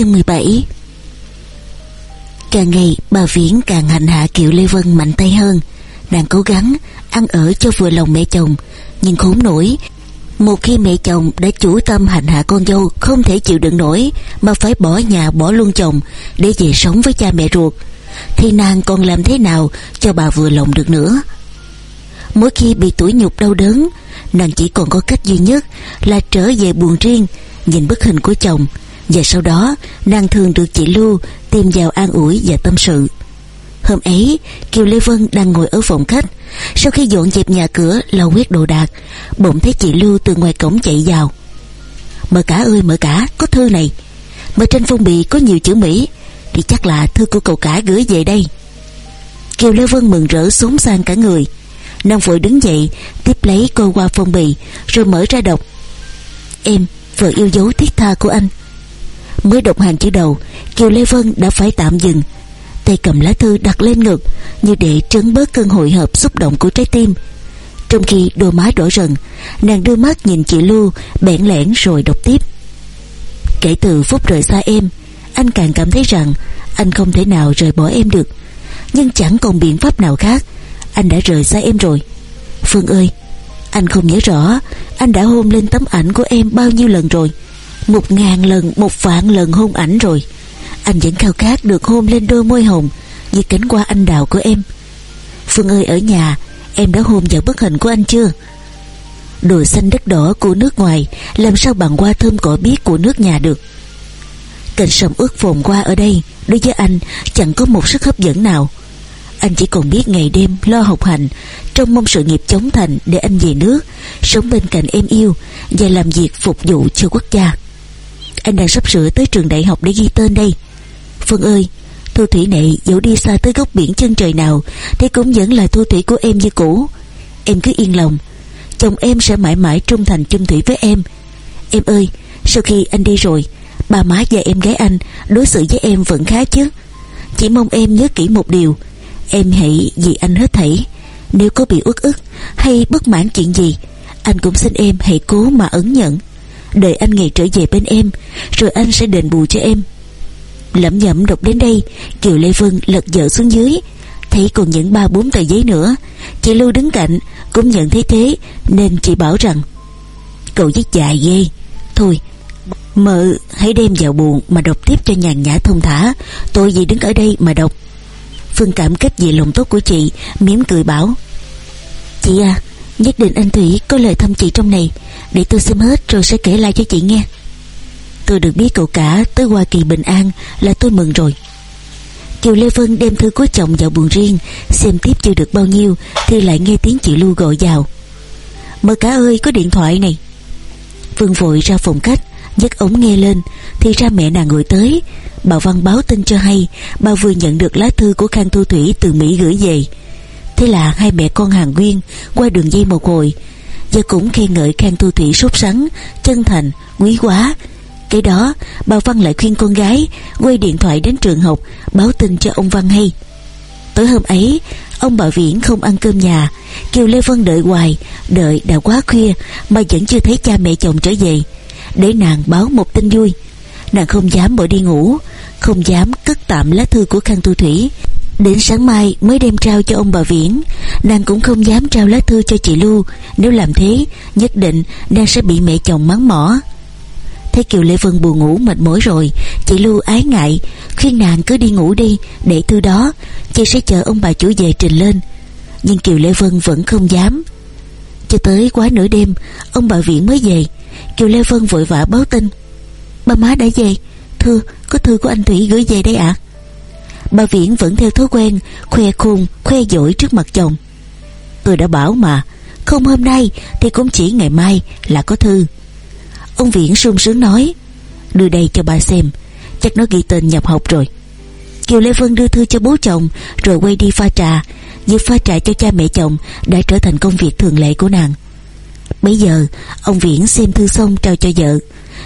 Chương 17 Càng ngày, bà Viễn càng hành hạ Kiều Lê Vân mạnh tay hơn. Nàng cố gắng ăn ở cho vừa lòng mẹ chồng, Nhưng khốn nổi, Một khi mẹ chồng đã chủ tâm hành hạ con dâu, Không thể chịu đựng nổi, Mà phải bỏ nhà, bỏ luôn chồng Để về sống với cha mẹ ruột. Thì nàng còn làm thế nào cho bà vừa lòng được nữa? Mỗi khi bị tủi nhục đau đớn, Nàng chỉ còn có cách duy nhất Là trở về buồn riêng, Nhìn bức hình của chồng. Và sau đó, nàng thường được chị Lưu Tìm vào an ủi và tâm sự. Hôm ấy, Kiều Lê Vân đang ngồi ở phòng khách. Sau khi dọn dẹp nhà cửa, lau quét đồ đạc, Bỗng thấy chị Lưu từ ngoài cổng chạy vào. Mở cả ơi mở cả, Có thư này. Mở trên phong bì có nhiều chữ Mỹ. Thì chắc là thư của cậu cả gửi về đây. Kiều Lê Vân mừng rỡ xốn sang cả người. Nàng vội đứng dậy, Tiếp lấy cô qua phong bì, Rồi mở ra đọc. Em vừa yêu dấu thiết tha của anh. Mới đọc hàng chữ đầu. Kiều Lê Vân đã phải tạm dừng. Tay cầm lá thư đặt lên ngực Như để trấn bớt cơn hội hợp xúc động của trái tim. Trong khi đôi má đỏ rần, Nàng đưa mắt nhìn chị Lưu, bẽn lẽn rồi đọc tiếp. Kể từ phút rời xa em, Anh càng cảm thấy rằng Anh không thể nào rời bỏ em được. Nhưng chẳng còn biện pháp nào khác, Anh đã rời xa em rồi. Phương ơi, Anh không nhớ rõ Anh đã hôn lên tấm ảnh của em bao nhiêu lần rồi. Một ngàn lần, Một vạn lần hôn ảnh rồi. Anh vẫn khao khát được hôn lên đôi môi hồng Như cánh qua anh đào của em. Phương ơi, ở nhà, Em đã hôn vào bức hình của anh chưa? Đồ xanh đất đỏ của nước ngoài, Làm sao bằng qua thơm cỏ biếc của nước nhà được? Cảnh sông ướt phồn qua ở đây, Đối với anh, chẳng có một sức hấp dẫn nào. Anh chỉ còn biết ngày đêm lo học hành Trong mong sự nghiệp chống thành Để anh về nước, Sống bên cạnh em yêu Và làm việc phục vụ cho quốc gia. Anh đang sắp sửa tới trường đại học để ghi tên đây. Phương ơi, Thu thủy này dẫu đi xa tới góc biển chân trời nào Thì cũng vẫn là thu thủy của em như cũ. Em cứ yên lòng, Chồng em sẽ mãi mãi trung thành chung thủy với em. Em ơi, Sau khi anh đi rồi Bà má và em gái anh Đối xử với em vẫn khá chứ. Chỉ mong em nhớ kỹ một điều, Em hãy vì anh hết thảy. Nếu có bị uất ức Hay bất mãn chuyện gì, Anh cũng xin em hãy cố mà ấn nhận. Đợi anh ngày trở về bên em, Rồi anh sẽ đền bù cho em. Lẩm nhẩm đọc đến đây, Kiều Lê Vân lật dở xuống dưới. Thấy còn những ba bốn tờ giấy nữa, Chị Lưu đứng cạnh, Cũng nhận thấy thế, Nên chị bảo rằng, Cậu viết dài ghê. Thôi, Mợ hãy đem vào buồn Mà đọc tiếp cho nhàn nhã thông thả. Tôi gì đứng ở đây mà đọc. Phương cảm kích về lòng tốt của chị, mỉm cười bảo, Chị à Nhất định anh Thủy có lời thăm chị trong này. Để tôi xem hết rồi sẽ kể lại cho chị nghe. Tôi được biết cậu cả tới Hoa Kỳ bình an Là tôi mừng rồi. Kiều Lê Vân đem thư của chồng vào buồn riêng, Xem tiếp chưa được bao nhiêu Thì lại nghe tiếng chị Lưu gọi vào. Mơ cá ơi, có điện thoại này. Vương vội ra phòng khách, nhấc ống nghe lên, Thì ra mẹ nàng gọi tới. Bà Văn báo tin cho hay, Bà vừa nhận được lá thư của Khang Thu Thủy từ Mỹ gửi về. Thế là hai mẹ con hàng Nguyên Qua đường dây một hồi. Và cũng khen ngợi Khang Thu Thủy sốt sắng Chân thành, quý quá. Cái đó bà Văn lại khuyên con gái Quay điện thoại đến trường học Báo tin cho ông Văn hay. Tối hôm ấy Ông bà Viễn không ăn cơm nhà Kiều Lê Vân đợi hoài Đợi đã quá khuya Mà vẫn chưa thấy cha mẹ chồng trở về. Để nàng báo một tin vui. Nàng không dám bỏ đi ngủ Không dám cất tạm lá thư của Khang Tu Thủy. Đến sáng mai mới đem trao cho ông bà Viễn. Nàng cũng không dám trao lá thư cho chị Lưu Nếu làm thế, Nhất định nàng sẽ bị mẹ chồng mắng mỏ. Thấy Kiều Lê Vân buồn ngủ mệt mỏi rồi, Chị Lưu ái ngại. Khuyên nàng cứ đi ngủ đi, Để từ đó, Chị sẽ chờ ông bà chủ về trình lên. Nhưng Kiều Lê Vân vẫn không dám. Cho tới quá nửa đêm, Ông bà Viễn mới về. Kiều Lê Vân vội vã báo tin. Ba má đã về. Thưa có thư của anh Thủy gửi về đây ạ. Bà Viễn vẫn theo thói quen, Khoe khôn khoe dỗi trước mặt chồng. Tôi đã bảo mà, Không hôm nay thì cũng chỉ ngày mai là có thư. Ông Viễn sung sướng nói, Đưa đây cho bà xem, Chắc nó ghi tên nhập học rồi. Kiều Lê Vân đưa thư cho bố chồng, Rồi quay đi pha trà Việc pha trà cho cha mẹ chồng Đã trở thành công việc thường lệ của nàng. Bây giờ, ông Viễn xem thư xong trao cho vợ.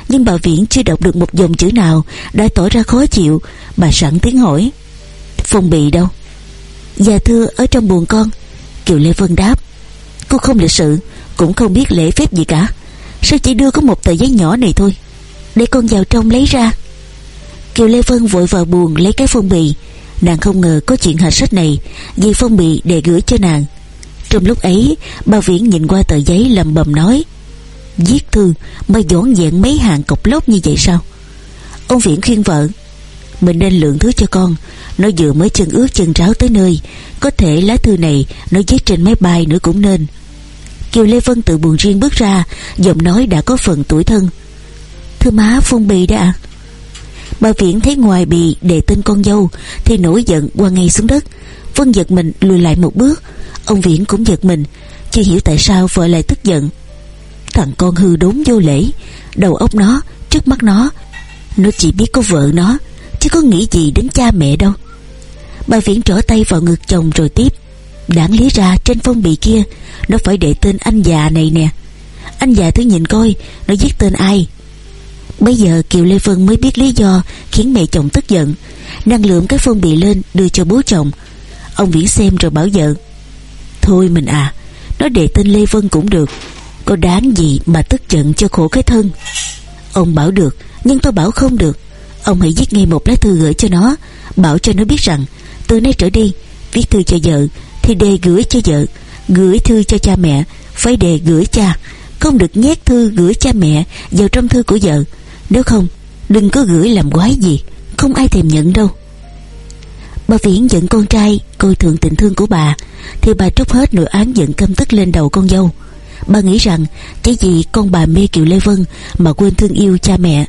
Nhưng bà Viễn chưa đọc được một dòng chữ nào Đã tỏ ra khó chịu. Bà sẵn tiếng hỏi Phong bì đâu. Dạ thưa, ở trong buồng con, Kiều Lê Vân đáp Cô không lịch sự, Cũng không biết lễ phép gì cả. Sao chỉ đưa có một tờ giấy nhỏ này thôi, Để con vào trong lấy ra? Kiều Lê Vân vội vào buồn lấy cái phong bì. Nàng không ngờ có chuyện hạ sách này, Vì phong bì để gửi cho nàng. Trong lúc ấy Bà Viễn nhìn qua tờ giấy lầm bầm nói, Viết thư mà dọn dẹn mấy hàng cọc lốc như vậy sao? Ông Viễn khuyên vợ mình nên lượng thứ cho con. Nó vừa mới chân ướt chân ráo tới nơi. Có thể lá thư này Nó viết trên máy bay nữa cũng nên. Kiều Lê Vân tự buồn riêng bước ra Giọng nói đã có phần tuổi thân. Thưa má phong bì đã Bà Viễn thấy ngoài bì để tên con dâu Thì nổi giận qua ngay xuống đất. Vân giật mình lùi lại một bước. Ông Viễn cũng giật mình Chưa hiểu tại sao vợ lại tức giận. Thằng con hư đốn vô lễ Đầu óc nó, trước mắt nó. Nó chỉ biết có vợ nó. Chứ có nghĩ gì đến cha mẹ đâu. Bà Viễn trở tay vào ngực chồng rồi tiếp. Đáng lý ra trên phong bì kia, Nó phải để tên anh già này nè. Anh già thứ nhìn coi, Nó viết tên ai? Bây giờ Kiều Lê Vân mới biết lý do Khiến mẹ chồng tức giận. Năng lượng cái phong bì lên đưa cho bố chồng. Ông Viễn xem rồi bảo vợ, Thôi mình à Nó để tên Lê Vân cũng được. Có đáng gì mà tức giận cho khổ cái thân? Ông bảo được, Nhưng tôi bảo không được. Ông hãy viết ngay một lá thư gửi cho nó, Bảo cho nó biết rằng, Từ nay trở đi, Viết thư cho vợ Thì đề gửi cho vợ, Gửi thư cho cha mẹ, Phải đề gửi cha. Không được nhét thư gửi cha mẹ Vào trong thư của vợ. Nếu không, Đừng có gửi làm quái gì, Không ai thèm nhận đâu. Bà Viễn giận con trai, Coi thường tình thương của bà, Thì bà trút hết nỗi án giận căm tức lên đầu con dâu. Bà nghĩ rằng, Cái gì con bà mê Kiều Lê Vân Mà quên thương yêu cha mẹ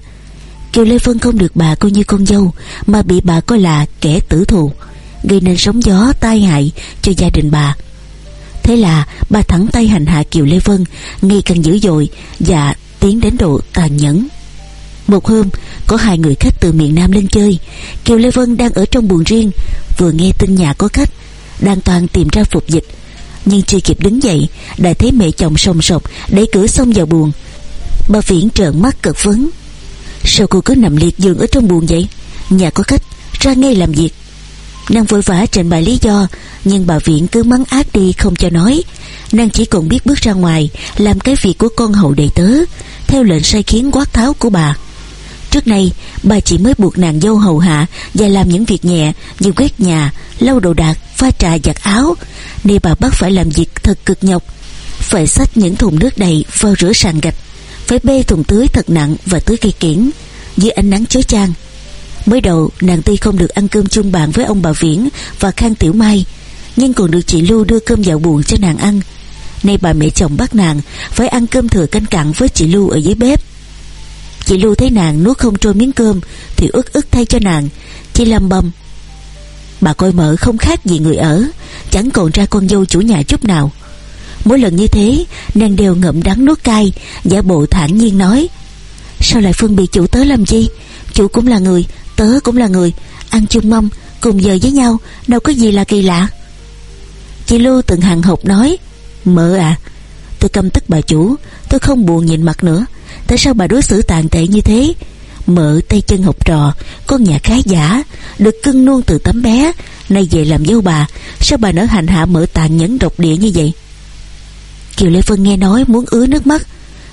Kiều Lê Vân không được bà coi như con dâu, Mà bị bà coi là kẻ tử thù, Gây nên sóng gió, tai hại cho gia đình bà. Thế là bà thẳng tay hành hạ Kiều Lê Vân, Ngày càng dữ dội Và tiến đến độ tàn nhẫn. Một hôm, Có hai người khách từ miền Nam lên chơi. Kiều Lê Vân đang ở trong buồng riêng, Vừa nghe tin nhà có khách, Đang toàn tìm ra phục dịch. Nhưng chưa kịp đứng dậy, Đã thấy mẹ chồng sồng sọc Đẩy cửa xông vào buồng. Bà Viễn trợn mắt cực vấn Sao cô cứ nằm liệt giường ở trong buồng vậy? Nhà có khách ra ngay làm việc. Nàng vội vã trình bày lý do Nhưng bà Viện cứ mắng ác đi không cho nói. Nàng chỉ còn biết bước ra ngoài Làm cái việc của con hậu đệ tớ Theo lệnh sai khiến quát tháo của bà. Trước nay bà chỉ mới buộc nàng dâu hầu hạ Và làm những việc nhẹ Như quét nhà, lau đồ đạc, pha trà giặt áo. Nên bà bắt phải làm việc thật cực nhọc. Phải xách những thùng nước đầy vào rửa sàn gạch. Phải bê thùng tưới thật nặng và tưới cây kiển, Dưới ánh nắng chói chang. Mới đầu, nàng tuy không được ăn cơm chung bàn với ông bà Viễn và Khang Tiểu Mai, Nhưng còn được chị Lưu đưa cơm vào buồn cho nàng ăn. Nay bà mẹ chồng bắt nàng Phải ăn cơm thừa canh cặn với chị Lưu ở dưới bếp. Chị Lưu thấy nàng nuốt không trôi miếng cơm Thì ức ức thay cho nàng Chị lầm bầm. Bà coi mợ không khác gì người ở, Chẳng còn ra con dâu chủ nhà chút nào. Mỗi lần như thế, Nàng đều ngậm đắng nuốt cay, Giả bộ thản nhiên nói. Sao lại phân biệt chủ tớ làm chi? Chủ cũng là người, Tớ cũng là người. Ăn chung mâm Cùng giờ với nhau, Đâu có gì là kỳ lạ. Chị Lưu từng hàng hộp nói, mỡ à Tôi căm tức bà chủ, Tôi không buồn nhìn mặt nữa. Tại sao bà đối xử tàn tệ như thế? Mỡ tay chân học trò, Con nhà khá giả, Được cưng nuông từ tấm bé, Nay về làm dâu bà, Sao bà nỡ hành hạ mỡ tàn nhẫn độc địa như vậy? Kiều Lê Vân nghe nói muốn ứa nước mắt,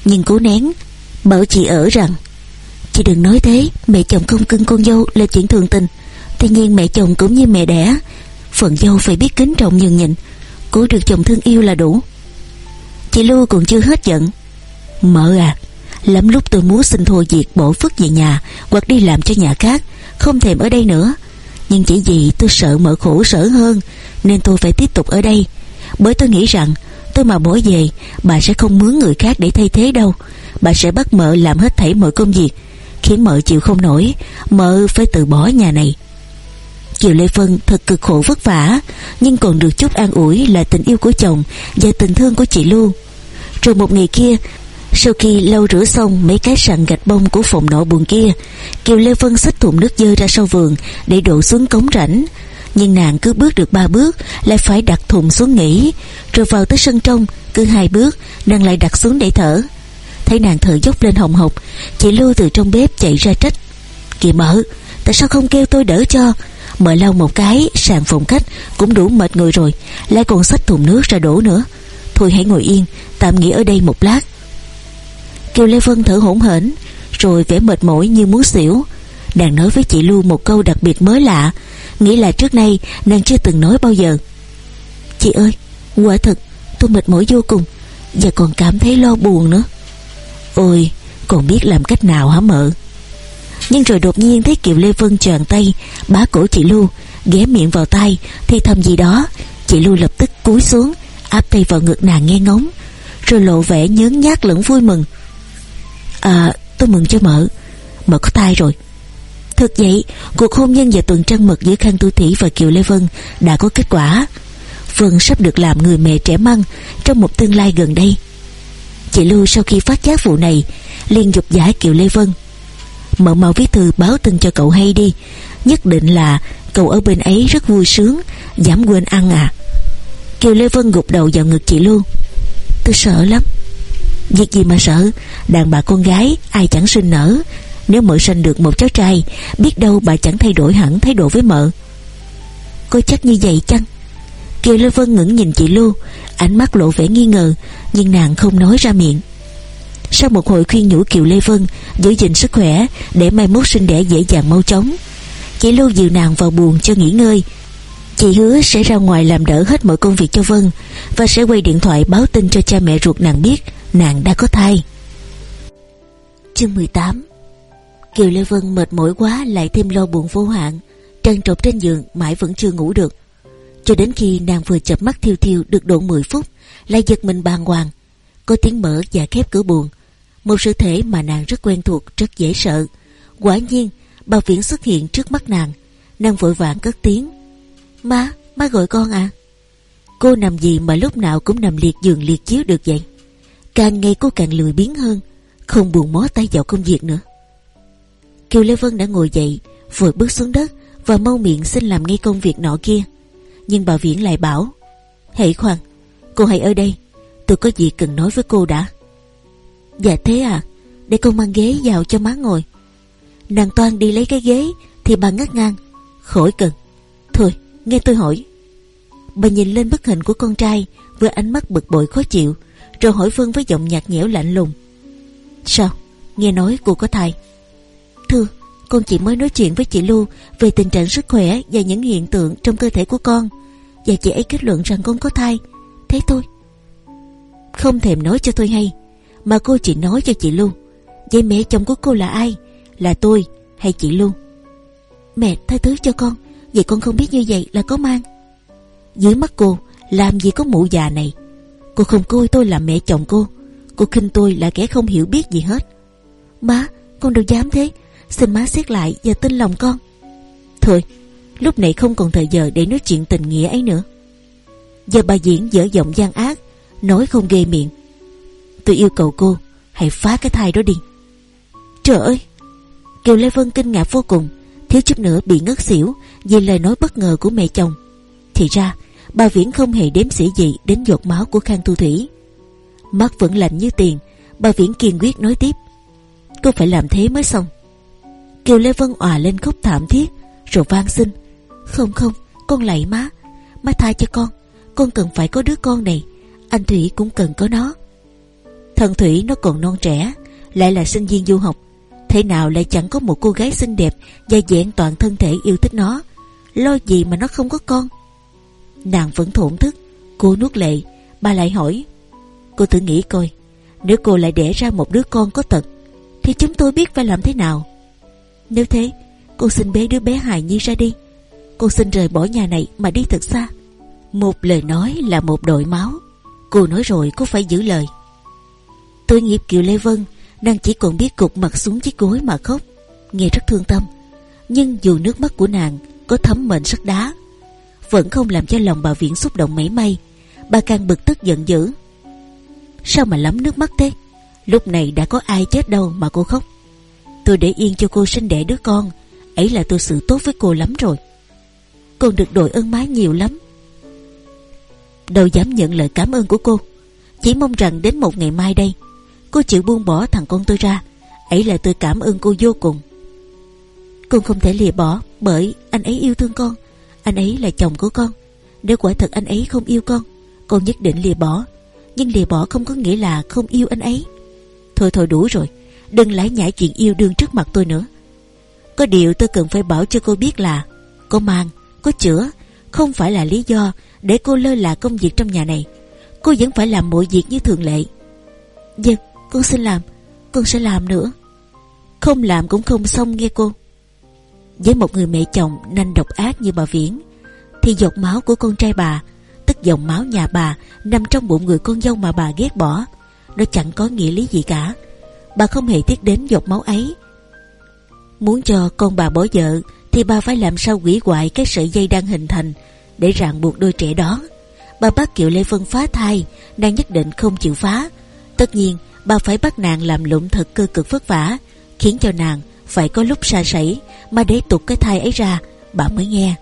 Nhưng cố nén, Bảo chị ở rằng, Chị đừng nói thế, Mẹ chồng không cưng con dâu là chuyện thường tình. Tuy nhiên mẹ chồng cũng như mẹ đẻ, Phận dâu phải biết kính trọng nhường nhịn, Cố được chồng thương yêu là đủ. Chị Lưu còn chưa hết giận. Mợ à Lắm lúc tôi muốn xin thôi việc bổ phức về nhà Hoặc đi làm cho nhà khác, Không thèm ở đây nữa. Nhưng chỉ vì tôi sợ mợ khổ sở hơn, Nên tôi phải tiếp tục ở đây. Bởi tôi nghĩ rằng Tôi mà bỏ về, Bà sẽ không mướn người khác để thay thế đâu. Bà sẽ bắt mợ làm hết thảy mọi công việc, khiến mợ chịu không nổi, mợ phải từ bỏ nhà này. Kiều Lê Phân thật cực khổ vất vả, nhưng còn được chút an ủi là tình yêu của chồng và tình thương của chị Lưu rồi một ngày kia, sau khi lau rửa xong mấy cái sàn gạch bông của phòng nọ buồn kia, Kiều Lê Vân xách thùng nước dơ ra sau vườn để đổ xuống cống rãnh nhưng nàng cứ bước được ba bước, lại phải đặt thùng xuống nghỉ, rồi vào tới sân trong, cứ hai bước, nàng lại đặt xuống để thở. Thấy nàng thở dốc lên hồng hộc, chị lưu từ trong bếp chạy ra trách. Kìa mợ, tại sao không kêu tôi đỡ cho? Mợ lau một cái sàn phòng khách, cũng đủ mệt người rồi, lại còn xách thùng nước ra đổ nữa. Thôi hãy ngồi yên, tạm nghỉ ở đây một lát. Kiều lê vân thở hổn hển, rồi vẻ mệt mỏi như muốn xỉu. Nàng nói với chị Lưu một câu đặc biệt mới lạ Nghĩ là trước nay nàng chưa từng nói bao giờ. Chị ơi, Quả thật, tôi mệt mỏi vô cùng, Và còn cảm thấy lo buồn nữa. Ôi, còn biết làm cách nào hả mợ? Nhưng rồi đột nhiên thấy Kiều Lê Vân tròn tay, Bá cổ chị Lưu Ghé miệng vào tay Thì thầm gì đó, Chị Lưu lập tức cúi xuống, Áp tay vào ngực nàng nghe ngóng, Rồi lộ vẻ nhớn nhát lẫn vui mừng. À tôi mừng cho mợ Mợ có thai rồi. Thực vậy, cuộc hôn nhân và tuần trăng mật giữa Khang Tu Thủy và Kiều Lê Vân đã có kết quả. Vân sắp được làm người mẹ trẻ măng trong một tương lai gần đây. Chị Lưu sau khi phát giác vụ này, liền dục giả Kiều Lê Vân, mở mau viết thư báo tin cho cậu hay đi, Nhất định là cậu ở bên ấy rất vui sướng Dám quên ăn à. Kiều Lê Vân gục đầu vào ngực chị Lưu, Tôi sợ lắm. Việc gì mà sợ? Đàn bà con gái, ai chẳng sinh nở nếu mợ sinh được một cháu trai, Biết đâu bà chẳng thay đổi hẳn thái độ với mợ. Có chắc như vậy chăng? Kiều Lê Vân ngẩng nhìn chị Lưu Ánh mắt lộ vẻ nghi ngờ, Nhưng nàng không nói ra miệng. Sau một hồi khuyên nhủ Kiều Lê Vân Giữ gìn sức khỏe Để mai mốt sinh đẻ dễ dàng mau chóng, Chị Lưu dìu nàng vào buồn cho nghỉ ngơi. Chị hứa sẽ ra ngoài làm đỡ hết mọi công việc cho Vân Và sẽ quay điện thoại báo tin cho cha mẹ ruột nàng biết Nàng đã có thai. Chương 18 Kiều Lê Vân mệt mỏi quá Lại thêm lo buồn vô hạn Trăn trọc trên giường mãi vẫn chưa ngủ được. Cho đến khi nàng vừa chập mắt thiêu thiêu Được độ 10 phút Lại giật mình bàng hoàng. Có tiếng mở và khép cửa buồn Một sự thể mà nàng rất quen thuộc Rất dễ sợ. Quả nhiên bà Viễn xuất hiện trước mắt nàng. Nàng vội vàng cất tiếng. Má, má gọi con à. Cô nằm gì mà lúc nào cũng nằm liệt giường liệt chiếu được vậy? Càng ngày cô càng lười biếng hơn Không buồn mó tay vào công việc nữa. Kiều Lê Vân đã ngồi dậy, vừa bước xuống đất Và mau miệng xin làm ngay công việc nọ kia. Nhưng bà Viễn lại bảo, Hãy khoan, Cô hãy ở đây, Tôi có gì cần nói với cô đã. Dạ thế à Để con mang ghế vào cho má ngồi. Nàng Toan đi lấy cái ghế Thì bà ngắt ngang, Khỏi cần, Thôi, nghe tôi hỏi. Bà nhìn lên bức hình của con trai Với ánh mắt bực bội khó chịu, Rồi hỏi Vân với giọng nhạt nhẽo lạnh lùng, Sao, Nghe nói cô có thai? Thưa con chỉ mới nói chuyện với chị Lưu Về tình trạng sức khỏe và những hiện tượng Trong cơ thể của con. Và chị ấy kết luận rằng con có thai. Thế thôi. Không thèm nói cho tôi hay, Mà cô chỉ nói cho chị Lưu Vậy mẹ chồng của cô là ai? Là tôi hay chị Lưu Mẹ, tha thứ cho con. Vậy con không biết như vậy là có mang. Dưới mắt cô, Làm gì có mụ già này? Cô không coi tôi là mẹ chồng cô. Cô khinh tôi là kẻ không hiểu biết gì hết. Má, con đâu dám thế. Xin má xét lại và tin lòng con. Thôi, Lúc này không còn thời giờ để nói chuyện tình nghĩa ấy nữa. Giờ bà diễn dở giọng gian ác, Nói không ghê miệng. Tôi yêu cầu cô, Hãy phá cái thai đó đi. Trời ơi! Kiều Lê Vân kinh ngạc vô cùng, Thiếu chút nữa bị ngất xỉu Vì lời nói bất ngờ của mẹ chồng. Thì ra, bà Viễn không hề đếm xỉa gì Đến giọt máu của Khang Thu Thủy. Mắt vẫn lạnh như tiền, Bà Viễn kiên quyết nói tiếp. Cô phải làm thế mới xong. Kiều Lê Vân òa lên khóc thảm thiết, Rồi van xin, Không không, con lạy má Má tha cho con Con cần phải có đứa con này, Anh Thủy cũng cần có nó. Thần Thủy nó còn non trẻ, Lại là sinh viên du học, Thế nào lại chẳng có một cô gái xinh đẹp Và dạng toàn thân thể yêu thích nó, Lo gì mà nó không có con? Nàng vẫn thổn thức, Cô nuốt lệ, Bà lại hỏi, Cô thử nghĩ coi, Nếu cô lại đẻ ra một đứa con có tật Thì chúng tôi biết phải làm thế nào? Nếu thế, Cô xin bế đứa bé hài nhi ra đi. Cô xin rời bỏ nhà này mà đi thật xa. Một lời nói là một đội máu. Cô nói rồi cô phải giữ lời. Tôi nghiệp Kiều Lê Vân đang chỉ còn biết cục mặt xuống chiếc gối mà khóc. Nghe rất thương tâm. Nhưng dù nước mắt của nàng Có thấm mệnh sắt đá, Vẫn không làm cho lòng bà Viễn xúc động mấy may. Bà càng bực tức giận dữ. Sao mà lắm nước mắt thế? Lúc này đã có ai chết đâu mà cô khóc. Tôi để yên cho cô sinh đẻ đứa con. Ấy là tôi xử tốt với cô lắm rồi. Con được đội ơn má nhiều lắm. Đâu dám nhận lời cảm ơn của cô. Chỉ mong rằng đến một ngày mai đây, Cô chịu buông bỏ thằng con tôi ra. Ấy là tôi cảm ơn cô vô cùng. Con không thể lìa bỏ Bởi anh ấy yêu thương con. Anh ấy là chồng của con. Nếu quả thật anh ấy không yêu con Con nhất định lìa bỏ. Nhưng lìa bỏ không có nghĩa là không yêu anh ấy. Thôi thôi đủ rồi. Đừng lái nhải chuyện yêu đương trước mặt tôi nữa. Có điều tôi cần phải bảo cho cô biết là Có mang, có chữa Không phải là lý do để cô lơ là công việc trong nhà này. Cô vẫn phải làm mọi việc như thường lệ. Vâng, con xin làm Con sẽ làm nữa. Không làm cũng không xong nghe cô. Với một người mẹ chồng nanh độc ác như bà Viễn Thì giọt máu của con trai bà Tức dòng máu nhà bà Nằm trong bụng người con dâu mà bà ghét bỏ Nó chẳng có nghĩa lý gì cả. Bà không hề tiếc đến giọt máu ấy. Muốn cho con bà bỏ vợ, Thì bà phải làm sao quỷ hoại Cái sợi dây đang hình thành Để ràng buộc đôi trẻ đó. Bà bắt Kiều Lê Vân phá thai, Nàng nhất định không chịu phá. Tất nhiên, bà phải bắt nàng làm lụng thật cơ cực vất vả, Khiến cho nàng phải có lúc xa sảy Mà để tục cái thai ấy ra, Bà mới nghe.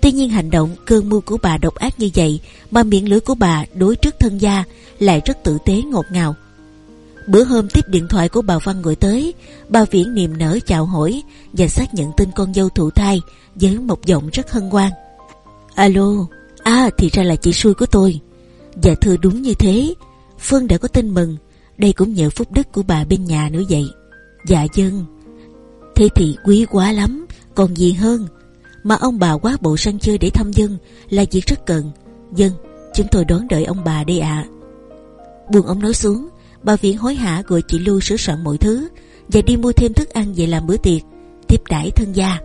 Tuy nhiên hành động cơn mưu của bà độc ác như vậy Mà miệng lưỡi của bà đối trước thân gia Lại rất tử tế ngọt ngào. Bữa hôm tiếp điện thoại của bà Văn gọi tới, Bà Viễn niềm nở chào hỏi Và xác nhận tin con dâu thụ thai Với một giọng rất hân hoan. Alo À thì ra là chị xui của tôi. Dạ thưa đúng như thế, Phương đã có tin mừng, Đây cũng nhờ phúc đức của bà bên nhà nữa vậy. Dạ dân, Thế thì quý quá lắm, Còn gì hơn, Mà ông bà quá bộ sân chơi để thăm dân Là việc rất cần. Dân, chúng tôi đón đợi ông bà đây ạ. À. Buông ông nói xuống Bà Viễn hối hả gọi chị Lưu sửa soạn mọi thứ Và đi mua thêm thức ăn về làm bữa tiệc Tiếp đãi thân gia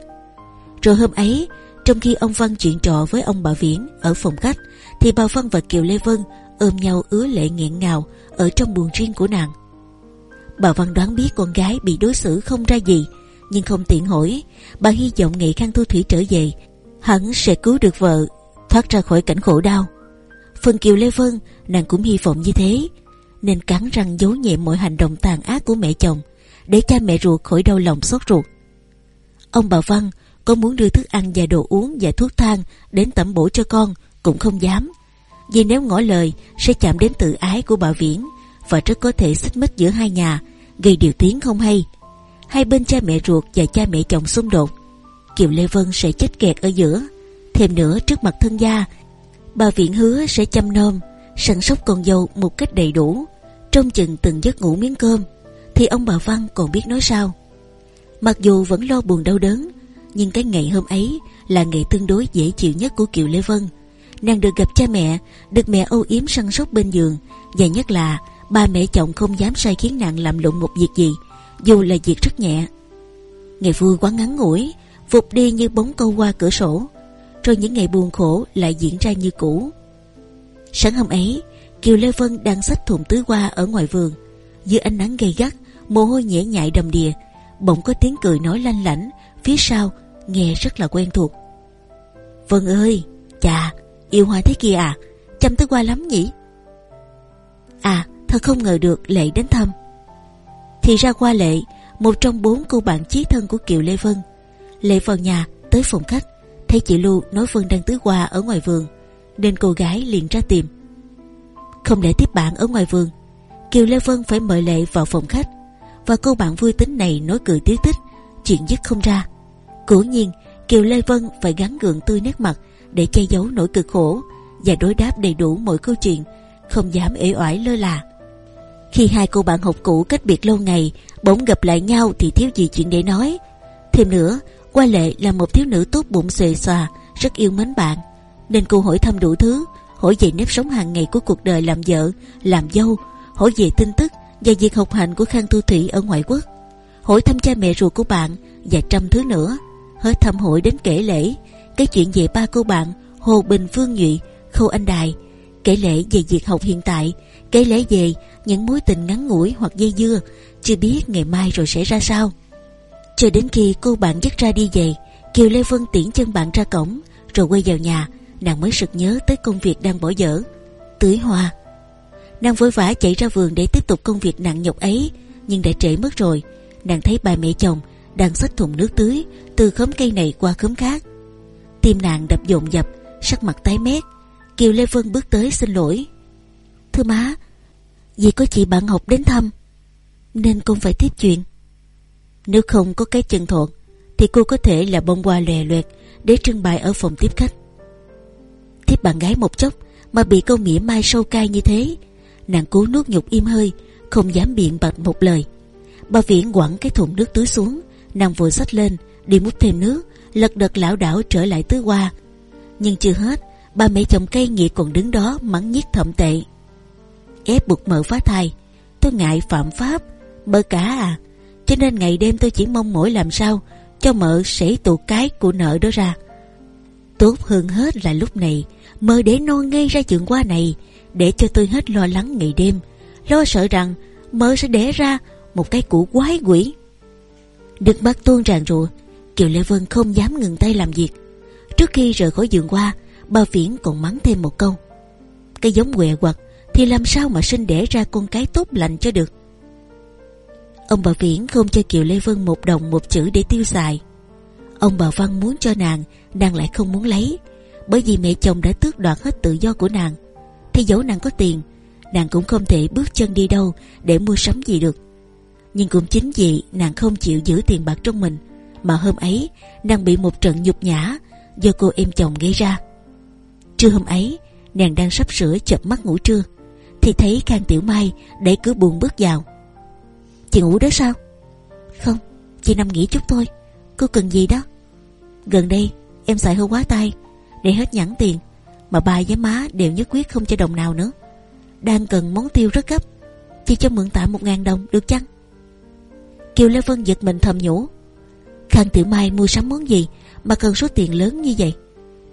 Rồi hôm ấy Trong khi ông Văn chuyện trò với ông bà Viễn Ở phòng khách Thì bà Văn và Kiều Lê Vân ôm nhau ứa lệ nghẹn ngào ở trong buồng riêng của nàng. Bà Văn đoán biết con gái bị đối xử không ra gì, nhưng không tiện hỏi. Bà hy vọng nghị Khang Thu Thủy trở về, hắn sẽ cứu được vợ, thoát ra khỏi cảnh khổ đau. Phần Kiều Lê Vân, nàng cũng hy vọng như thế, nên cắn răng giấu nhẹ mọi hành động tàn ác của mẹ chồng, để cha mẹ ruột khỏi đau lòng xót ruột. Ông bà Văn có muốn đưa thức ăn và đồ uống và thuốc thang đến tẩm bổ cho con cũng không dám vì nếu ngỏ lời sẽ chạm đến tự ái của bà Viễn và rất có thể xích mích giữa hai nhà, gây điều tiếng không hay. Hai bên cha mẹ ruột và cha mẹ chồng xung đột, Kiều Lê Vân sẽ chết kẹt ở giữa. Thêm nữa trước mặt thân gia, bà Viễn hứa sẽ chăm nom, săn sóc con dâu một cách đầy đủ, trong chừng từng giấc ngủ miếng cơm, thì ông bà Văn còn biết nói sao. Mặc dù vẫn lo buồn đau đớn, nhưng cái ngày hôm ấy là ngày tương đối dễ chịu nhất của Kiều Lê Vân nàng được gặp cha mẹ, được mẹ âu yếm săn sóc bên giường, và nhất là ba mẹ chồng không dám sai khiến nàng làm lụng một việc gì, dù là việc rất nhẹ. Ngày vui quá ngắn ngủi, vụt đi như bóng câu qua cửa sổ, rồi những ngày buồn khổ lại diễn ra như cũ. Sáng hôm ấy, Kiều Lê Vân đang xách thùng tưới hoa ở ngoài vườn, dưới ánh nắng gay gắt, mồ hôi nhễ nhại đầm đìa, bỗng có tiếng cười nói lanh lảnh phía sau, nghe rất là quen thuộc. Vân ơi, chà, Yêu hoa thế kia à Chăm tới qua lắm nhỉ? À thật không ngờ được Lệ đến thăm. Thì ra qua Lệ Một trong bốn cô bạn chí thân của Kiều Lê Vân. Lệ vào nhà tới phòng khách Thấy chị Lưu nói Vân đang tưới hoa ở ngoài vườn Nên cô gái liền ra tìm. Không để tiếp bạn ở ngoài vườn Kiều Lê Vân phải mời Lệ vào phòng khách Và cô bạn vui tính này nói cười tiếu tích Chuyện dứt không ra Cố nhiên Kiều Lê Vân phải gắn gượng tươi nét mặt để che giấu nỗi cực khổ và đối đáp đầy đủ mọi câu chuyện, không dám ế oải lơ là. Khi hai cô bạn học cũ cách biệt lâu ngày bỗng gặp lại nhau thì thiếu gì chuyện để nói. Thêm nữa, qua lệ là một thiếu nữ tốt bụng xuề xòa, rất yêu mến bạn, nên cô hỏi thăm đủ thứ, hỏi về nếp sống hàng ngày của cuộc đời làm vợ, làm dâu, hỏi về tin tức và việc học hành của Khang tu Thủy ở ngoại quốc, hỏi thăm cha mẹ ruột của bạn và trăm thứ nữa. Hết thăm hội đến kể lễ, cái chuyện về ba cô bạn Hồ Bình Phương Nhụy, Khâu Anh Đài, kể lễ về việc học hiện tại, kể lễ về những mối tình ngắn ngủi hoặc dây dưa, chưa biết ngày mai rồi sẽ ra sao. Cho đến khi cô bạn dắt ra đi về, Kiều Lê Vân tiễn chân bạn ra cổng, rồi quay vào nhà, nàng mới sực nhớ tới công việc đang bỏ dở, tưới hoa. Nàng vội vã chạy ra vườn để tiếp tục công việc nặng nhọc ấy, nhưng đã trễ mất rồi. Nàng thấy bà mẹ chồng đang xách thùng nước tưới từ khóm cây này qua khóm khác. Tim nàng đập dồn dập sắc mặt tái mét. Kiều lê vân bước tới xin lỗi. Thưa má vì có chị bạn học đến thăm nên con phải tiếp chuyện. Nếu không có cái chân thuận thì cô có thể là bông hoa lòe loẹt để trưng bày ở phòng tiếp khách. Thiếp bạn gái một chốc mà bị câu nghĩa mai sâu cay như thế, nàng cố nuốt nhục im hơi, không dám biện bạch một lời. Bà viễn quẳng cái thùng nước tưới xuống, Nàng vội xách lên, Đi múc thêm nước, Lật đật lão đảo trở lại tứ hoa. Nhưng chưa hết, Ba mẹ chồng cây nghị còn đứng đó mắng nhiếc thậm tệ. Ép buộc mở phá thai, Tôi ngại phạm pháp, Bơ cả à. Cho nên ngày đêm tôi chỉ mong mỗi làm sao Cho mợ sẽ tụ cái của nợ đó ra. Tốt hơn hết là lúc này Mơ để non ngay ra chuyện qua này, Để cho tôi hết lo lắng ngày đêm, Lo sợ rằng mơ sẽ đẻ ra Một cái củ quái quỷ. Được bác tuôn ràng rụa Kiều Lê Vân không dám ngừng tay làm việc. Trước khi rời khỏi giường qua Bà Viễn còn mắng thêm một câu. Cái giống quẹ quặt Thì làm sao mà sinh đẻ ra con cái tốt lành cho được? Ông bà Viễn không cho Kiều Lê Vân một đồng một chữ để tiêu xài. Ông bà Văn muốn cho nàng Nàng lại không muốn lấy. Bởi vì mẹ chồng đã tước đoạt hết tự do của nàng. Thì dẫu nàng có tiền, Nàng cũng không thể bước chân đi đâu Để mua sắm gì được. Nhưng cũng chính vì nàng không chịu giữ tiền bạc trong mình, Mà hôm ấy, Nàng bị một trận nhục nhã Do cô em chồng gây ra. Trưa hôm ấy, Nàng đang sắp sửa chập mắt ngủ trưa, Thì thấy Khang Tiểu Mai đẩy cửa buồn bước vào. Chị ngủ đó sao? Không, Chị nằm nghỉ chút thôi Cô cần gì đó? Gần đây, em xài hơi quá tay, Để hết nhẵn tiền, Mà ba với má đều nhất quyết không cho đồng nào nữa. Đang cần món tiêu rất gấp Chị cho mượn tạm một ngàn đồng được chăng? Kiều Lê Vân giật mình thầm nhủ. Khang Tiểu Mai mua sắm món gì Mà cần số tiền lớn như vậy?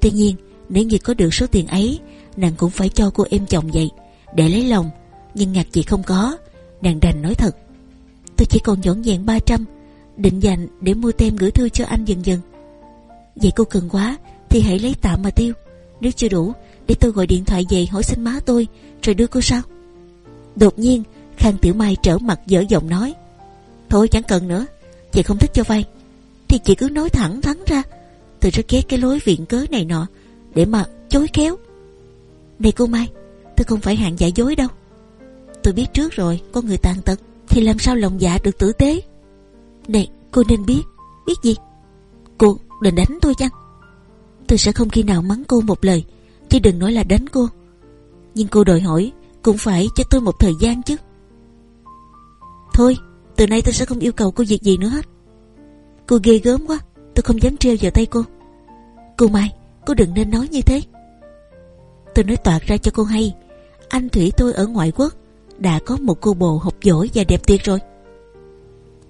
Tuy nhiên, nếu như có được số tiền ấy, Nàng cũng phải cho cô em chồng vậy, Để lấy lòng. Nhưng ngạc chị không có, Nàng đành nói thật. Tôi chỉ còn dọn dẹn 300 Định dành để mua tem gửi thư cho anh dần dần. Vậy cô cần quá, Thì hãy lấy tạm mà tiêu. Nếu chưa đủ, để tôi gọi điện thoại về hỏi xin má tôi, Rồi đưa cô sao? Đột nhiên, Khang Tiểu Mai trở mặt dở giọng nói. Thôi, chẳng cần nữa, Chị không thích cho vay. Thì chị cứ nói thẳng thắn ra. Tôi rất ghét cái lối viện cớ này nọ, Để mà chối khéo. Này cô Mai, Tôi không phải hạng giả dối đâu. Tôi biết trước rồi, Có người tàn tật, Thì làm sao lòng dạ được tử tế? Này, cô nên biết. Biết gì? Cô đừng đánh tôi chăng? Tôi sẽ không khi nào mắng cô một lời, Chứ đừng nói là đánh cô. Nhưng cô đòi hỏi, Cũng phải cho tôi một thời gian chứ. Thôi, từ nay tôi sẽ không yêu cầu cô việc gì nữa hết. Cô ghê gớm quá, Tôi không dám treo vào tay cô. Cô Mai, Cô đừng nên nói như thế. Tôi nói toạc ra cho cô hay, Anh Thủy tôi ở ngoại quốc, Đã có một cô bồ học giỏi và đẹp tuyệt rồi.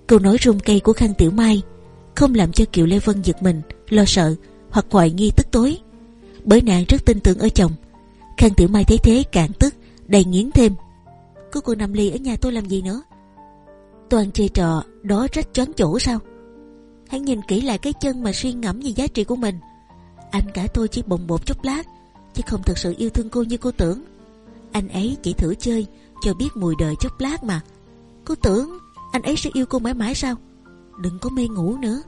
Câu nói rung cây của Khang Tiểu Mai không làm cho Kiều Lê Vân giật mình, Lo sợ hoặc hoài nghi tức tối. Bởi nàng rất tin tưởng ở chồng. Khang Tiểu Mai thấy thế càng tức, Đầy nghiến thêm. Cô cô nằm ly ở nhà tôi làm gì nữa? Toàn chơi trò đó rách choáng chỗ sao? Hãy nhìn kỹ lại cái chân mà suy ngẫm về giá trị của mình. Anh cả tôi chỉ bồng bột chốc lát, Chứ không thật sự yêu thương cô như cô tưởng. Anh ấy chỉ thử chơi, Cho biết mùi đời chốc lát mà. Cô tưởng anh ấy sẽ yêu cô mãi mãi sao? Đừng có mê ngủ nữa.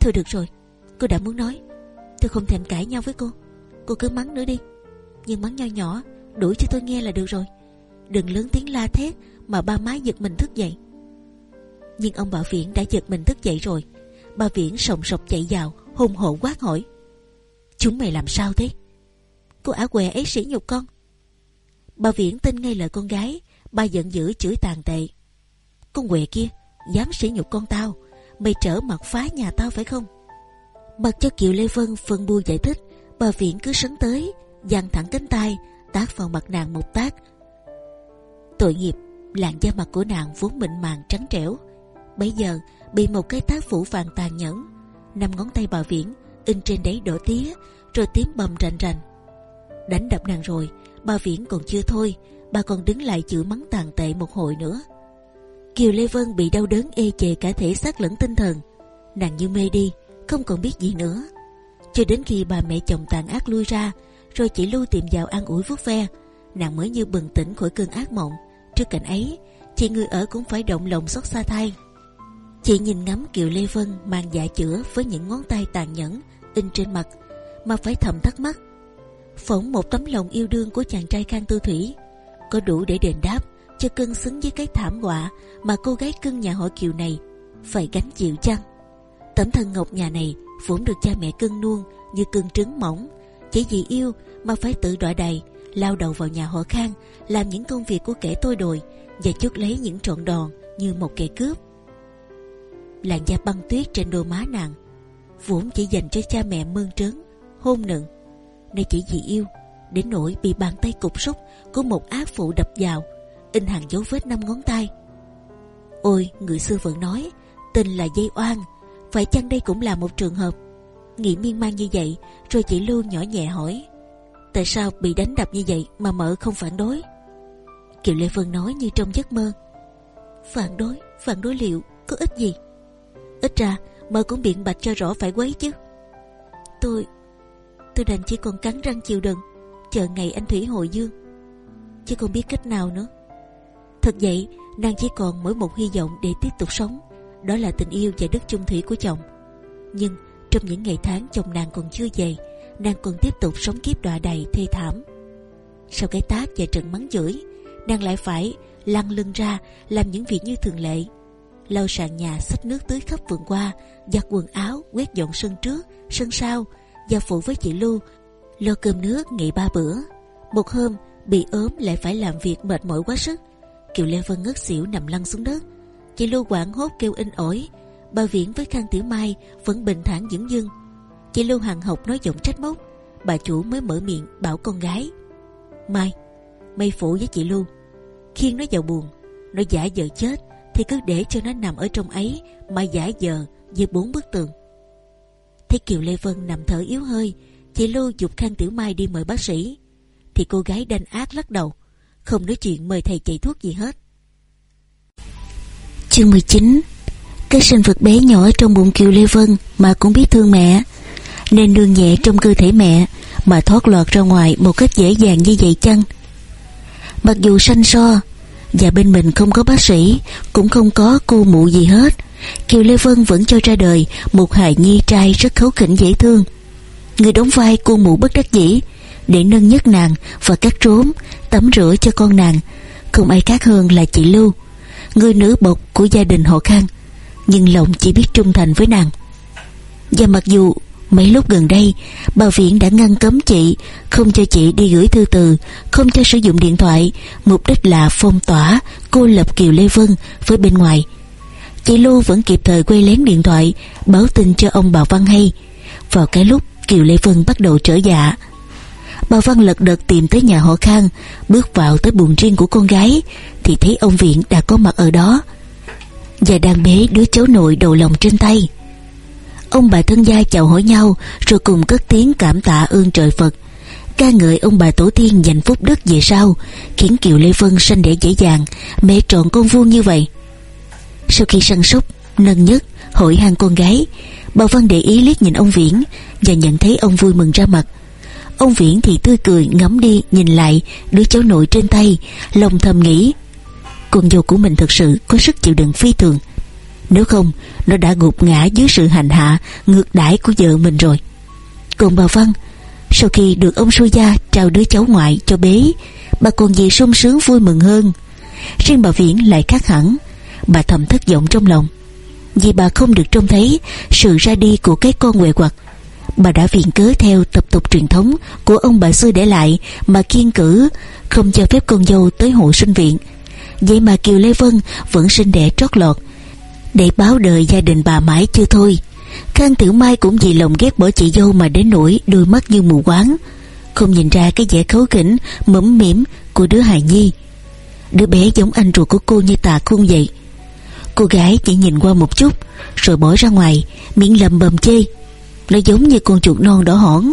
Thôi được rồi, Cô đã muốn nói. Tôi không thèm cãi nhau với cô. Cô cứ mắng nữa đi. Nhưng mắng nho nhỏ Đuổi cho tôi nghe là được rồi. Đừng lớn tiếng la thét Mà ba má giật mình thức dậy. Nhưng ông bà Viễn đã giật mình thức dậy rồi. Bà Viễn sòng sọc chạy vào hùng hổ quát hỏi. Chúng mày làm sao thế? Cô ả què ấy sỉ nhục con. Bà Viễn tin ngay lời con gái Bà giận dữ chửi tàn tệ. Con què kia, Dám sỉ nhục con tao? Mày trở mặt phá nhà tao phải không? Mặc cho Kiều Lê Vân phân bua giải thích, Bà Viễn cứ sấn tới Dằn thẳng cánh tay Tác vào mặt nàng một tác Tội nghiệp, Làn da mặt của nàng vốn mịn màng trắng trẻo. Bây giờ, bị một cái tác phủ vàng tàn nhẫn, năm ngón tay bà Viễn in trên đấy đỏ tía, rồi tím bầm rành rành. Đánh đập nàng rồi, bà Viễn còn chưa thôi, bà còn đứng lại chửi mắng tàn tệ một hồi nữa. Kiều Lê Vân bị đau đớn ê chề cả thể xác lẫn tinh thần. Nàng như mê đi, không còn biết gì nữa. Cho đến khi bà mẹ chồng tàn ác lui ra, rồi chỉ lưu tìm vào an ủi vuốt ve, nàng mới như bừng tỉnh khỏi cơn ác mộng. Trước cảnh ấy, chị người ở cũng phải động lòng xót xa thay. Chị nhìn ngắm Kiều Lê Vân mang dạ chữa với những ngón tay tàn nhẫn, in trên mặt, mà phải thầm thắc mắc. Phỏng một tấm lòng yêu đương của chàng trai Khang Tư Thủy, có đủ để đền đáp cho cân xứng với cái thảm họa mà cô gái cưng nhà họ Kiều này phải gánh chịu chăng? Tấm thân ngọc nhà này vốn được cha mẹ cưng nuông như cưng trứng mỏng, chỉ vì yêu mà phải tự đọa đầy lao đầu vào nhà họ Khang làm những công việc của kẻ tôi đồi và chốt lấy những trọn đòn như một kẻ cướp. Làn da băng tuyết trên đôi má nàng Vốn chỉ dành cho cha mẹ mơn trớn Hôn nựng. Nay chỉ vì yêu Đến nỗi bị bàn tay cục súc Của một ác phụ đập vào In hàng dấu vết năm ngón tay. Ôi người xưa vẫn nói Tình là dây oan Phải chăng đây cũng là một trường hợp? Nghĩ miên man như vậy Rồi chị Lưu nhỏ nhẹ hỏi Tại sao bị đánh đập như vậy Mà mợ không phản đối? Kiều Lê Vân nói như trong giấc mơ Phản đối, phản đối liệu Có ích gì? Ít ra mợ cũng biện bạch cho rõ phải quấy chứ. Tôi Tôi đành chỉ còn cắn răng chịu đựng Chờ ngày anh Thủy hồi dương. Chứ không biết cách nào nữa. Thật vậy, nàng chỉ còn mỗi một hy vọng để tiếp tục sống. Đó là tình yêu và đức chung thủy của chồng. Nhưng, trong những ngày tháng chồng nàng còn chưa về, Nàng còn tiếp tục sống kiếp đọa đầy thê thảm. Sau cái tác và trận mắng chửi, Nàng lại phải lăn lưng ra Làm những việc như thường lệ. Lau sàn nhà xách nước tưới khắp vườn qua giặt quần áo, quét dọn sân trước, sân sau và phụ với chị Lưu lo cơm nước nghỉ ba bữa. Một hôm, bị ốm lại phải làm việc mệt mỏi quá sức kiều lê vân ngất xỉu nằm lăn xuống đất. Chị Lưu quảng hốt kêu in ỏi bà viễn với khang tiểu mai vẫn bình thản dững dưng. Chị Lưu hàng học nói giọng trách móc. Bà chủ mới mở miệng bảo con gái. Mai, mày phụ với chị Lưu. Khiên nó vào buồn, nó giả vờ chết thì cứ để cho nó nằm ở trong ấy, mà giả vờ như bốn bức tường. Thấy kiều lê vân nằm thở yếu hơi, chị lưu dục khang tiểu mai đi mời bác sĩ. Thì cô gái đanh ác lắc đầu không nói chuyện, mời thầy chạy thuốc gì hết. Chương 19 cái sinh vật bé nhỏ trong bụng kiều lê vân mà cũng biết thương mẹ. Nên nương nhẹ trong cơ thể mẹ mà thoát lọt ra ngoài một cách dễ dàng như vậy chăng? Mặc dù xanh so và bên mình không có bác sĩ, cũng không có cô mụ gì hết, kiều lê vân vẫn cho ra đời một hài nhi trai rất khấu khỉnh dễ thương. Người đóng vai cô mụ bất đắc dĩ để nâng nhất nàng và cắt trốn tắm rửa cho con nàng. Không ai khác hơn là chị lưu, người nữ bộc của gia đình họ khang. Nhưng lòng chỉ biết trung thành với nàng. Và mặc dù Mấy lúc gần đây, Bà Viện đã ngăn cấm chị, Không cho chị đi gửi thư từ, Không cho sử dụng điện thoại, Mục đích là phong tỏa Cô lập Kiều Lê Vân với bên ngoài. Chị Lưu vẫn kịp thời quay lén điện thoại, Báo tin cho ông bà Văn hay. Vào cái lúc Kiều Lê Vân bắt đầu trở dạ Bà Văn lật đật tìm tới nhà họ Khang, Bước vào tới buồng riêng của con gái, Thì thấy ông Viện đã có mặt ở đó. Và đang bế đứa cháu nội đầu lòng trên tay. Ông bà thân gia chào hỏi nhau, Rồi cùng cất tiếng cảm tạ ơn trời Phật. Ca ngợi ông bà tổ tiên dành phúc đức về sau, khiến kiều lê vân sanh đẻ dễ dàng mẹ trọn con vuông như vậy. Sau khi săn sóc, nâng nhất hội hàng con gái bà vân để ý liếc nhìn ông viễn và nhận thấy ông vui mừng ra mặt ông viễn thì tươi cười, ngắm đi, nhìn lại, đứa cháu nội trên tay, lòng thầm nghĩ, con dâu của mình thật sự có sức chịu đựng phi thường. Nếu không, Nó đã gục ngã dưới sự hành hạ, Ngược đãi của vợ mình rồi. Còn bà Văn, Sau khi được ông Su Gia trao đứa cháu ngoại cho bế, Bà còn gì sung sướng vui mừng hơn. Riêng bà Viễn lại khác hẳn, Bà thầm thất vọng trong lòng. Vì bà không được trông thấy Sự ra đi của cái con quệ quặt Bà đã viện cớ theo tập tục truyền thống Của ông bà xưa để lại Mà kiên cử, Không cho phép con dâu tới hộ sinh viện. Vậy mà Kiều Lê Vân Vẫn sinh đẻ trót lọt, để báo đời gia đình bà mãi chưa thôi. Khang Tiểu Mai cũng vì lòng ghét bỏ chị dâu mà đến nỗi đôi mắt như mù quáng, Không nhìn ra cái vẻ khấu khỉnh, Mẫm mỉm của đứa hài nhi. Đứa bé giống anh ruột của cô như tà khuôn vậy. Cô gái chỉ nhìn qua một chút, Rồi bỏ ra ngoài, Miệng lầm bầm chê. Nó giống như con chuột non đỏ hỏn.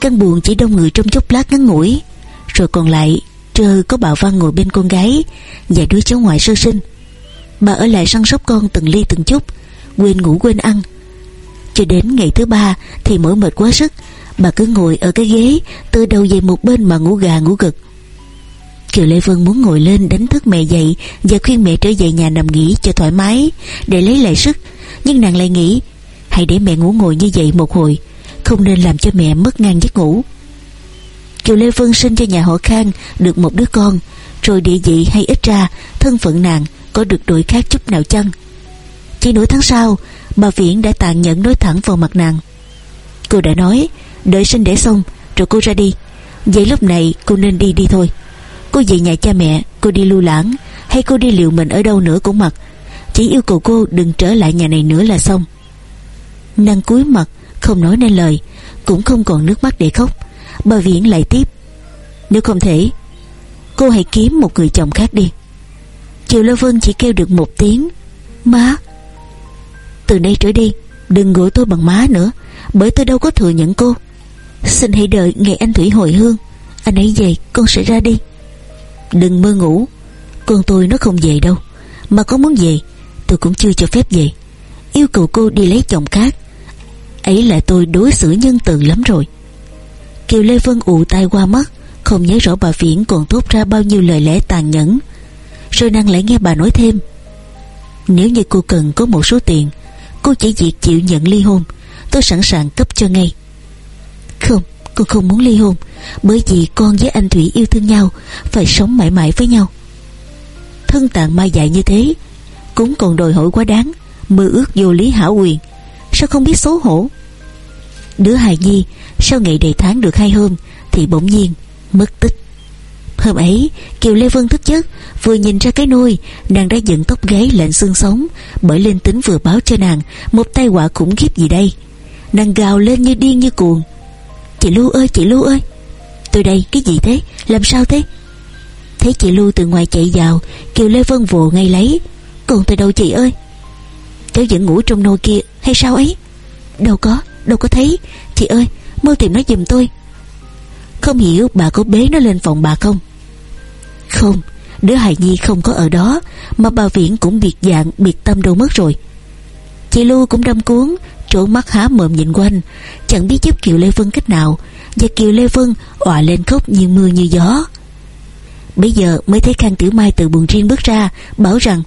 Căn buồn chỉ đông người trong chốc lát ngắn ngủi, Rồi còn lại, Trơ có bà Văn ngồi bên con gái Và đứa cháu ngoại sơ sinh. Bà ở lại săn sóc con từng ly từng chút, Quên ngủ quên ăn. Cho đến ngày thứ ba Thì mỏi mệt quá sức, Bà cứ ngồi ở cái ghế Từ đầu về một bên mà ngủ gà ngủ gật. Kiều Lê Vân muốn ngồi lên đánh thức mẹ dậy Và khuyên mẹ trở về nhà nằm nghỉ cho thoải mái, Để lấy lại sức. Nhưng nàng lại nghĩ Hãy để mẹ ngủ ngồi như vậy một hồi, Không nên làm cho mẹ mất ngang giấc ngủ. Kiều Lê Vân sinh cho nhà họ Khang Được một đứa con, Rồi địa vị hay ít ra, Thân phận nàng có được đổi khác chút nào chăng? Chỉ nửa tháng sau, Bà Viễn đã tàn nhẫn nói thẳng vào mặt nàng. Cô đã nói, Đợi sinh để xong, rồi cô ra đi. Vậy lúc này cô nên đi đi thôi. Cô về nhà cha mẹ, Cô đi lưu lãng, Hay cô đi liệu mình ở đâu nữa cũng mặc. Chỉ yêu cầu cô đừng trở lại nhà này nữa là xong nâng cúi mặt, Không nói nên lời, Cũng không còn nước mắt để khóc. Bà Viễn lại tiếp, Nếu không thể, Cô hãy kiếm một người chồng khác đi. Triệu Lô Vân chỉ kêu được một tiếng, Má, Từ nay trở đi, Đừng gọi tôi bằng má nữa, Bởi tôi đâu có thừa nhận cô. Xin hãy đợi ngày anh Thủy hồi hương, Anh ấy về, con sẽ ra đi. Đừng mơ ngủ, Con tôi nó không về đâu, Mà có muốn về, tôi cũng chưa cho phép về. Yêu cầu cô đi lấy chồng khác. Ấy là tôi đối xử nhân từ lắm rồi. Kiều Lê Vân ụ tay qua mắt Không nhớ rõ bà Viễn còn thốt ra bao nhiêu lời lẽ tàn nhẫn. Rồi năng lại nghe bà nói thêm. Nếu như cô cần có một số tiền Cô chỉ việc chịu nhận ly hôn Tôi sẵn sàng cấp cho ngay. Không, con không muốn ly hôn Bởi vì con với anh Thủy yêu thương nhau Phải sống mãi mãi với nhau. Thân tàn ma dại như thế Cũng còn đòi hỏi quá đáng Mơ ước vô lý hảo quyền Sao không biết xấu hổ? Đứa hài nhi Sau ngày đầy tháng được hai hôm Thì bỗng nhiên mất tích. Hôm ấy, Kiều Lê Vân thức giấc, Vừa nhìn ra cái nôi, Nàng đã dựng tóc gáy lạnh xương sống, Bởi lên tính vừa báo cho nàng Một tai họa khủng khiếp gì đây. Nàng gào lên như điên như cuồng. Chị Lưu ơi, chị Lưu ơi! Tôi đây, cái gì thế? Làm sao thế? Thấy chị Lưu từ ngoài chạy vào, Kiều Lê Vân vồ ngay lấy. Còn tôi đâu chị ơi? Cháu vẫn ngủ trong nôi kia, hay sao ấy? Đâu có đâu có thấy. Chị ơi, mau tìm nó giùm tôi. Không hiểu bà có bế nó lên phòng bà không? Không, Đứa hài nhi không có ở đó, Mà bà Viễn cũng biệt dạng, biệt tâm đâu mất rồi. Chị Lưu cũng đâm cuốn chỗ mắt há mồm nhìn quanh. Chẳng biết giúp Kiều Lê Vân cách nào, Và Kiều Lê Vân òa lên khóc như mưa như gió. Bây giờ mới thấy Khang Tiểu Mai từ buồng riêng bước ra, Bảo rằng,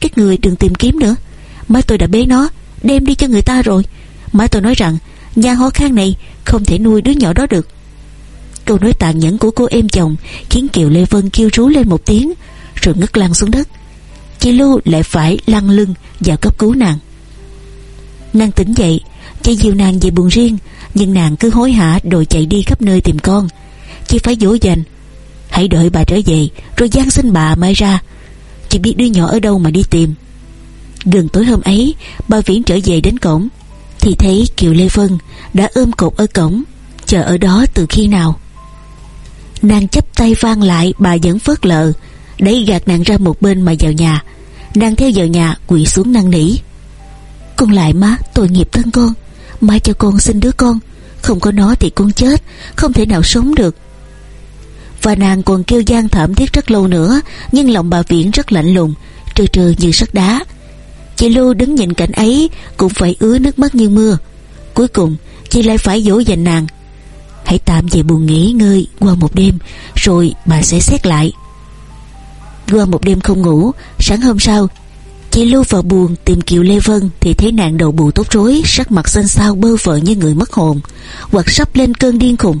Các người đừng tìm kiếm nữa má tôi đã bế nó, Đem đi cho người ta rồi. Má tôi nói rằng, Nhà họ Khang này không thể nuôi đứa nhỏ đó được. Câu nói tàn nhẫn của cô em chồng Khiến Kiều Lê Vân kêu rú lên một tiếng, Rồi ngất lăn xuống đất. Chị Lưu lại phải lăn lưng Vào cấp cứu nàng. Nàng tỉnh dậy, Chị dìu nàng về buồn riêng, Nhưng nàng cứ hối hả rồi chạy đi khắp nơi tìm con. Chị phải dỗ dành, Hãy đợi bà trở về, Rồi gian xin bà mai ra. Chị biết đứa nhỏ ở đâu mà đi tìm. Gần tối hôm ấy Bà Viễn trở về đến cổng, Thì thấy Kiều Lê Vân Đã ôm cột ở cổng, Chờ ở đó từ khi nào. Nàng chấp tay vang lại, Bà vẫn phớt lờ, Đẩy gạt nàng ra một bên mà vào nhà. Nàng theo vào nhà, quỳ xuống năn nỉ. Con lại má, tội nghiệp thân con, Má cho con xin đứa con, Không có nó thì con chết, Không thể nào sống được. Và nàng còn kêu gian thảm thiết rất lâu nữa, Nhưng lòng bà Viễn rất lạnh lùng, Trơ trơ như sắt đá. Chị Lưu đứng nhìn cảnh ấy, Cũng phải ứa nước mắt như mưa. Cuối cùng, chị lại phải dỗ dành nàng. Hãy tạm về buồn nghỉ ngơi Qua một đêm, Rồi bà sẽ xét lại. Qua một đêm không ngủ, Sáng hôm sau, Chị Lưu vào buồn tìm Kiều Lê Vân Thì thấy nàng đầu bù tóc rối, Sắc mặt xanh xao bơ vợ như người mất hồn, Hoặc sắp lên cơn điên khùng.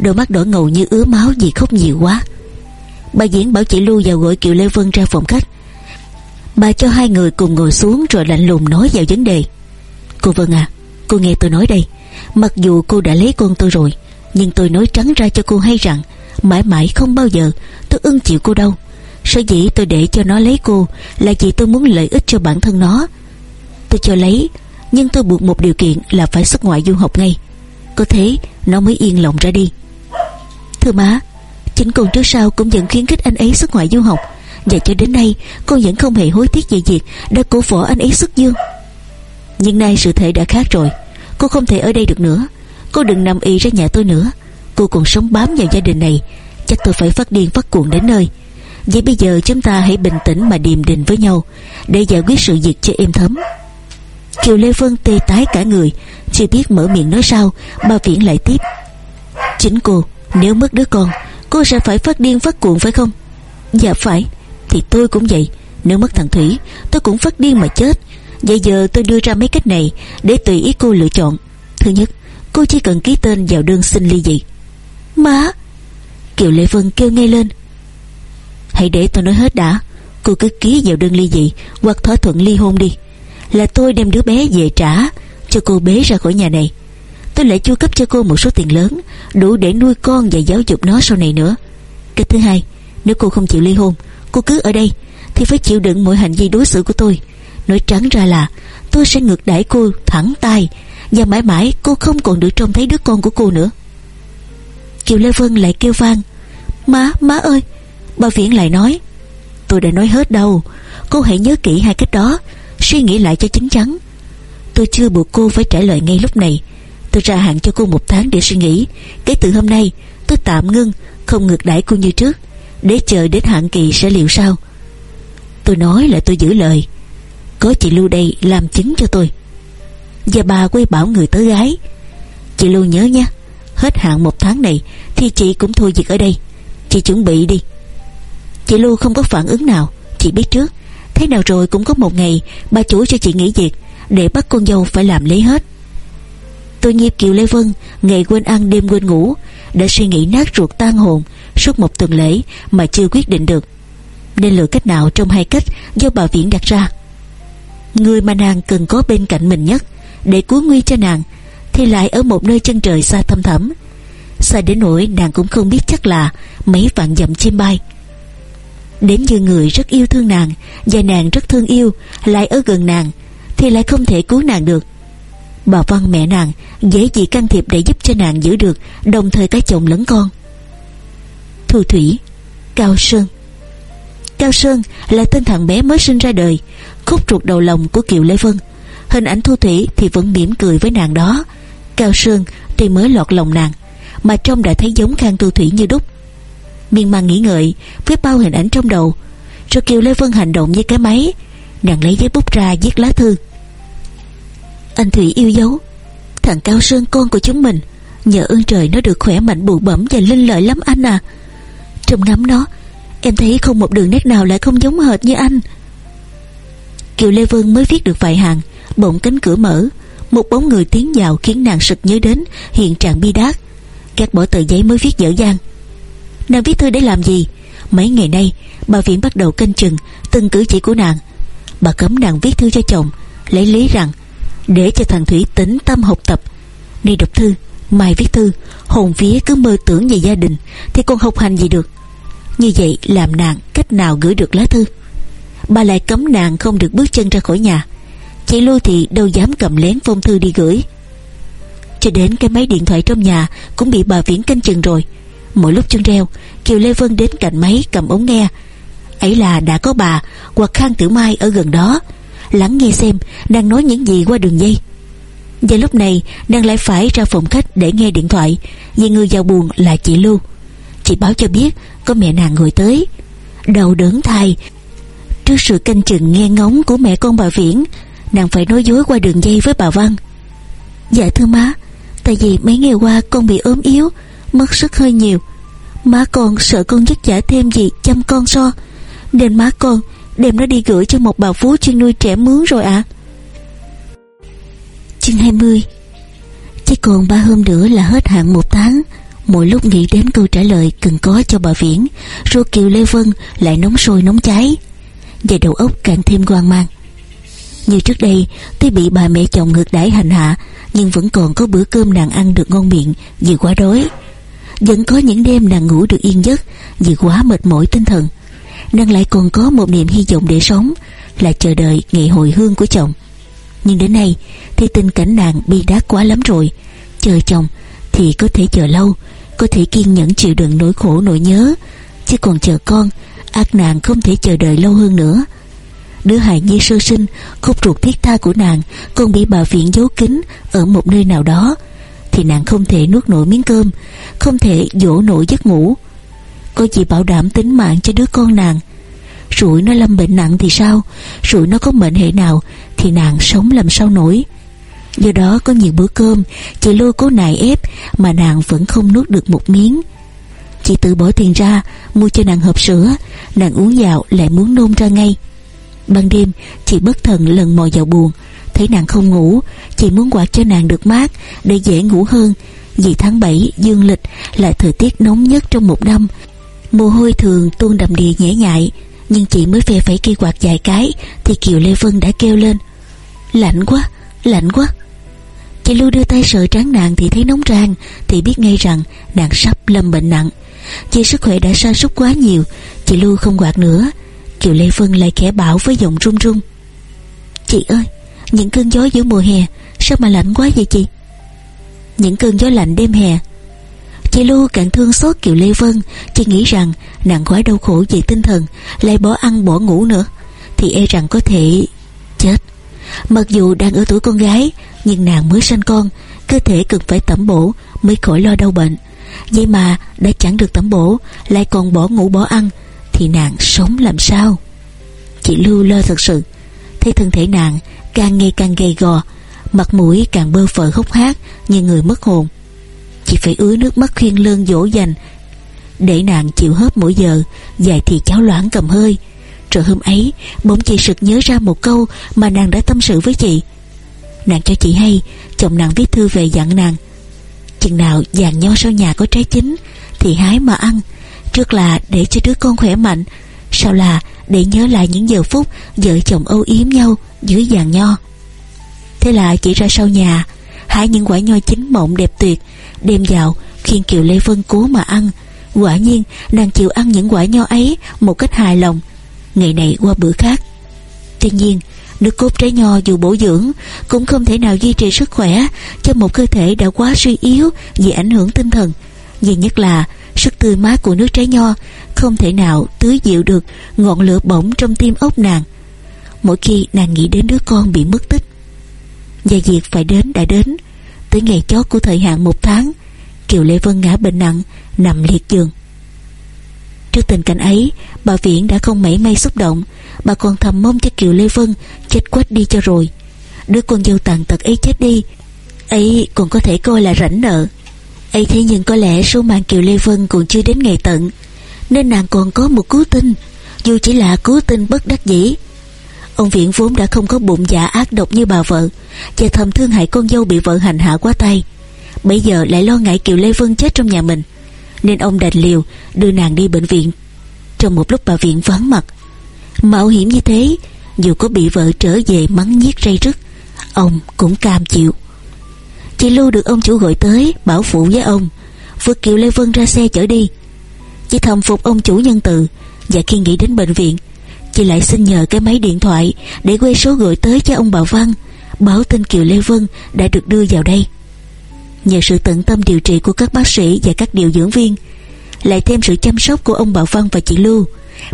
Đôi mắt đỏ ngầu như ứa máu vì khóc nhiều quá. Bà Diễn bảo chị Lưu vào gọi Kiều Lê Vân ra phòng khách. Bà cho hai người cùng ngồi xuống Rồi lạnh lùng nói vào vấn đề. Cô Vân à Cô nghe tôi nói đây. Mặc dù cô đã lấy con tôi rồi, Nhưng tôi nói trắng ra cho cô hay rằng, Mãi mãi không bao giờ tôi ưng chịu cô đâu. Sở dĩ tôi để cho nó lấy cô Là vì tôi muốn lợi ích cho bản thân nó. Tôi cho lấy, Nhưng tôi buộc một điều kiện là phải xuất ngoại du học ngay. Có thế, nó mới yên lòng ra đi. Thưa má, Chính con trước sau cũng vẫn khuyến khích anh ấy xuất ngoại du học và cho đến nay Con vẫn không hề hối tiếc về việc Đã cổ võ anh ấy xuất dương. Nhưng nay sự thể đã khác rồi. Cô không thể ở đây được nữa. Cô đừng nằm y ra nhà tôi nữa. Cô còn sống bám vào gia đình này. Chắc tôi phải phát điên phát cuồng đến nơi. Vậy bây giờ chúng ta hãy bình tĩnh mà điềm định với nhau Để giải quyết sự việc cho êm thấm. Kiều Lê Vân tê tái cả người, Chưa biết mở miệng nói sao Bà Viễn lại tiếp. Chính cô, nếu mất đứa con, Cô sẽ phải phát điên phát cuồng phải không? Dạ phải thì tôi cũng vậy. Nếu mất thằng Thủy tôi cũng phát điên mà chết. Vậy giờ tôi đưa ra mấy cách này Để tùy ý cô lựa chọn. Thứ nhất cô chỉ cần ký tên vào đơn xin ly dị. Má! Kiều Lệ Vân kêu ngay lên. Hãy để tôi nói hết đã. Cô cứ ký vào đơn ly dị Hoặc thỏa thuận ly hôn đi. Là tôi đem đứa bé về trả Cho cô bế ra khỏi nhà này. Tôi lại chu cấp cho cô một số tiền lớn Đủ để nuôi con và giáo dục nó sau này nữa. Cách thứ hai Nếu cô không chịu ly hôn Cô cứ ở đây Thì phải chịu đựng mọi hành vi đối xử của tôi. Nói trắng ra là Tôi sẽ ngược đãi cô thẳng tay Và mãi mãi cô không còn được trông thấy đứa con của cô nữa. Kiều Lê Vân lại kêu vang Má, má ơi! Bà Viễn lại nói Tôi đã nói hết đâu Cô hãy nhớ kỹ hai cách đó Suy nghĩ lại cho chính chắn. Tôi chưa buộc cô phải trả lời ngay lúc này. Tôi ra hạn cho cô một tháng để suy nghĩ. Kể từ hôm nay tôi tạm ngưng Không ngược đãi cô như trước. Để chờ đến hạn kỳ sẽ liệu sao? Tôi nói là tôi giữ lời. Có chị Lưu đây làm chứng cho tôi. Và bà quay bảo người tới gái. Chị Lưu nhớ nha Hết hạn một tháng này Thì chị cũng thôi việc ở đây. Chị chuẩn bị đi. Chị Lưu không có phản ứng nào. Chị biết trước, Thế nào rồi cũng có một ngày Bà chủ cho chị nghỉ việc Để bắt con dâu phải làm lấy hết. Tôi nghiệp Kiều Lê Vân, Ngày quên ăn đêm quên ngủ đã suy nghĩ nát ruột tan hồn, Suốt một tuần lễ mà chưa quyết định được. Nên lựa cách nào trong hai cách Do bà Viễn đặt ra? Người mà nàng cần có bên cạnh mình nhất Để cứu nguy cho nàng Thì lại ở một nơi chân trời xa thâm thẳm. Xa đến nỗi nàng cũng không biết chắc là Mấy vạn dặm chim bay. Đến như người rất yêu thương nàng Và nàng rất thương yêu, Lại ở gần nàng Thì lại không thể cứu nàng được. Bà Văn mẹ nàng dễ gì can thiệp để giúp cho nàng giữ được, Đồng thời cả chồng lẫn con. Thu Thủy, Cao Sơn. Cao Sơn là tên thằng bé mới sinh ra đời, Khúc ruột đầu lòng của Kiều Lê Vân. Hình ảnh Thu Thủy thì vẫn mỉm cười với nàng đó. Cao Sơn tuy mới lọt lòng nàng, Mà trông đã thấy giống Khang Thu Thủy như đúc. Miên man nghĩ ngợi Với bao hình ảnh trong đầu, Rồi Kiều Lê Vân hành động với cái máy. Nàng lấy giấy bút ra viết lá thư. Anh Thủy yêu dấu. Thằng Cao Sơn con của chúng mình, Nhờ ơn trời nó được khỏe mạnh bụ bẩm Và linh lợi lắm anh à. Trong ngắm nó, Em thấy không một đường nét nào lại không giống hệt như anh. Kiều Lê Vân mới viết được vài hàng, Bỗng cánh cửa mở. Một bóng người tiến vào khiến nàng sực nhớ đến Hiện trạng bi đát. Các bỏ tờ giấy mới viết dở dang. Nàng viết thư để làm gì? Mấy ngày nay, bà Viễn bắt đầu canh chừng, Từng cử chỉ của nàng. Bà cấm nàng viết thư cho chồng, Lấy lý rằng để cho thằng Thủy tính tâm học tập. Đi đọc thư, Mai viết thư, Hồn vía cứ mơ tưởng về gia đình, Thì con học hành gì được? Như vậy làm nàng cách nào gửi được lá thư? Bà lại cấm nàng không được bước chân ra khỏi nhà. Chị Lưu thì đâu dám cầm lén phong thư đi gửi. Cho đến cái máy điện thoại trong nhà Cũng bị bà Viễn canh chừng rồi. Mỗi lúc chân reo, Kiều Lê Vân đến cạnh máy cầm ống nghe. Ấy là đã có bà, hoặc Khang tử Mai ở gần đó lắng nghe xem đang nói những gì qua đường dây. Và lúc này nàng lại phải ra phòng khách để nghe điện thoại, vì người vào buồn là chị Lưu chị báo cho biết có mẹ nàng ngồi tới. Đầu đớn thai trước sự canh chừng nghe ngóng của mẹ con bà Viễn, nàng phải nói dối qua đường dây với bà Văn. Dạ thưa má, tại vì mấy ngày qua con bị ốm yếu, mất sức hơi nhiều. Má con sợ con vất vả thêm gì chăm con so, nên má con đem nó đi gửi cho một bà phú chuyên nuôi trẻ mướn rồi ạ. À. chương 20 chỉ còn ba hôm nữa là hết hạn một tháng. Mỗi lúc nghĩ đến câu trả lời cần có cho bà viễn rồi kiều lê vân lại nóng sôi nóng cháy. Và đầu óc càng thêm hoang mang. Như trước đây, tuy bị bà mẹ chồng ngược đãi hành hạ, nhưng vẫn còn có bữa cơm nàng ăn được ngon miệng, vì quá đói. Vẫn có những đêm nàng ngủ được yên giấc, vì quá mệt mỏi tinh thần nàng lại còn có một niềm hy vọng để sống, là chờ đợi ngày hồi hương của chồng. Nhưng đến nay, thì tình cảnh nàng bi đát quá lắm rồi. Chờ chồng thì có thể chờ lâu, có thể kiên nhẫn chịu đựng nỗi khổ nỗi nhớ. Chứ còn chờ con, ác nàng không thể chờ đợi lâu hơn nữa. Đứa hài nhi sơ sinh, khúc ruột thiết tha của nàng còn bị bà viện giấu kín ở một nơi nào đó, thì nàng không thể nuốt nổi miếng cơm, không thể dỗ nổi giấc ngủ. Cô chỉ bảo đảm tính mạng cho đứa con nàng. Rủi nó lâm bệnh nặng thì sao? Rủi nó có mệnh hệ nào thì nàng sống làm sao nổi. Do đó có nhiều bữa cơm, chị lôi cố nài ép mà nàng vẫn không nuốt được một miếng. Chị tự bỏ tiền ra, mua cho nàng hộp sữa. Nàng uống vào lại muốn nôn ra ngay. Ban đêm, chị bất thần lần mò vào buồn. Thấy nàng không ngủ, chị muốn quạt cho nàng được mát để dễ ngủ hơn. Vì tháng 7 dương lịch là thời tiết nóng nhất trong một năm mồ hôi thường tuôn đầm đìa nhễ nhại, nhưng chị mới phê phẩy kia quạt vài cái thì kiều lê vân đã kêu lên, lạnh quá lạnh quá. Chị lưu đưa tay sờ trán nàng thì thấy nóng rang, thì biết ngay rằng nàng sắp lâm bệnh nặng. Chị sức khỏe đã sa sút quá nhiều, chị lưu không quạt nữa. Kiều Lê Vân lại khẽ bảo với giọng run run, Chị ơi, Những cơn gió giữa mùa hè Sao mà lạnh quá vậy chị? Những cơn gió lạnh đêm hè Chị Lưu càng thương xót Kiều Lê Vân. Chị nghĩ rằng nàng quá đau khổ về tinh thần, Lại bỏ ăn bỏ ngủ nữa. Thì e rằng có thể chết. Mặc dù đang ở tuổi con gái, Nhưng nàng mới sanh con, Cơ thể cần phải tẩm bổ Mới khỏi lo đau bệnh. Vậy mà đã chẳng được tẩm bổ, Lại còn bỏ ngủ bỏ ăn, Thì nàng sống làm sao? Chị Lưu lo thật sự. Thấy thân thể nàng càng ngày càng gầy gò, Mặt mũi càng bơ phờ hốc hác Như người mất hồn chỉ phải ứa nước mắt khuyên lương dỗ dành. Để nàng chịu hớp mỗi giờ, Dài thì cháu loãng cầm hơi. Rồi hôm ấy, Bỗng chị sực nhớ ra một câu Mà nàng đã tâm sự với chị. Nàng cho chị hay, Chồng nàng viết thư về dặn nàng. Chừng nào vàng nho sau nhà có trái chín, Thì hái mà ăn. Trước là để cho đứa con khỏe mạnh, Sau là để nhớ lại những giờ phút Vợ chồng âu yếm nhau Dưới vàng nho. Thế là chị ra sau nhà Hái những quả nho chín mộng đẹp tuyệt, Đem vào, khiên Kiều Lê Vân cố mà ăn. Quả nhiên, nàng chịu ăn những quả nho ấy Một cách hài lòng. Ngày này qua bữa khác. Tuy nhiên, nước cốt trái nho dù bổ dưỡng Cũng không thể nào duy trì sức khỏe Cho một cơ thể đã quá suy yếu Vì ảnh hưởng tinh thần. Duy nhất là sức tươi mát của nước trái nho Không thể nào tưới dịu được Ngọn lửa bỏng trong tim ốc nàng. Mỗi khi nàng nghĩ đến đứa con bị mất tích và việc phải đến đã đến. Tới ngày chót của thời hạn một tháng, Kiều Lê Vân ngã bệnh nặng, Nằm liệt giường. Trước tình cảnh ấy, Bà Viễn đã không mảy may xúc động. Bà còn thầm mong cho Kiều Lê Vân Chết quách đi cho rồi. Đứa con dâu tàn tật ấy chết đi, ấy còn có thể coi là rảnh nợ. Ấy thế nhưng có lẽ số mạng Kiều Lê Vân còn chưa đến ngày tận, Nên nàng còn có một cứu tinh. Dù chỉ là cứu tinh bất đắc dĩ Ông Viễn vốn đã không có bụng dạ ác độc như bà vợ, Và thầm thương hại con dâu bị vợ hành hạ quá tay. Bây giờ lại lo ngại Kiều Lê Vân chết trong nhà mình, Nên ông đành liều đưa nàng đi bệnh viện. Trong một lúc bà viện vắng mặt, Mạo hiểm như thế, Dù có bị vợ trở về mắng nhiếc ray rứt, Ông cũng cam chịu. Chị Lưu được ông chủ gọi tới, Bảo phụ với ông Vượt Kiều Lê Vân ra xe chở đi. Chị thầm phục ông chủ nhân từ, Và khi nghĩ đến bệnh viện Chị lại xin nhờ cái máy điện thoại Để quay số gửi tới cho ông Bảo Văn, Báo tin Kiều Lê Vân đã được đưa vào đây. Nhờ sự tận tâm điều trị của các bác sĩ Và các điều dưỡng viên, Lại thêm sự chăm sóc của ông Bảo Văn và chị Lưu,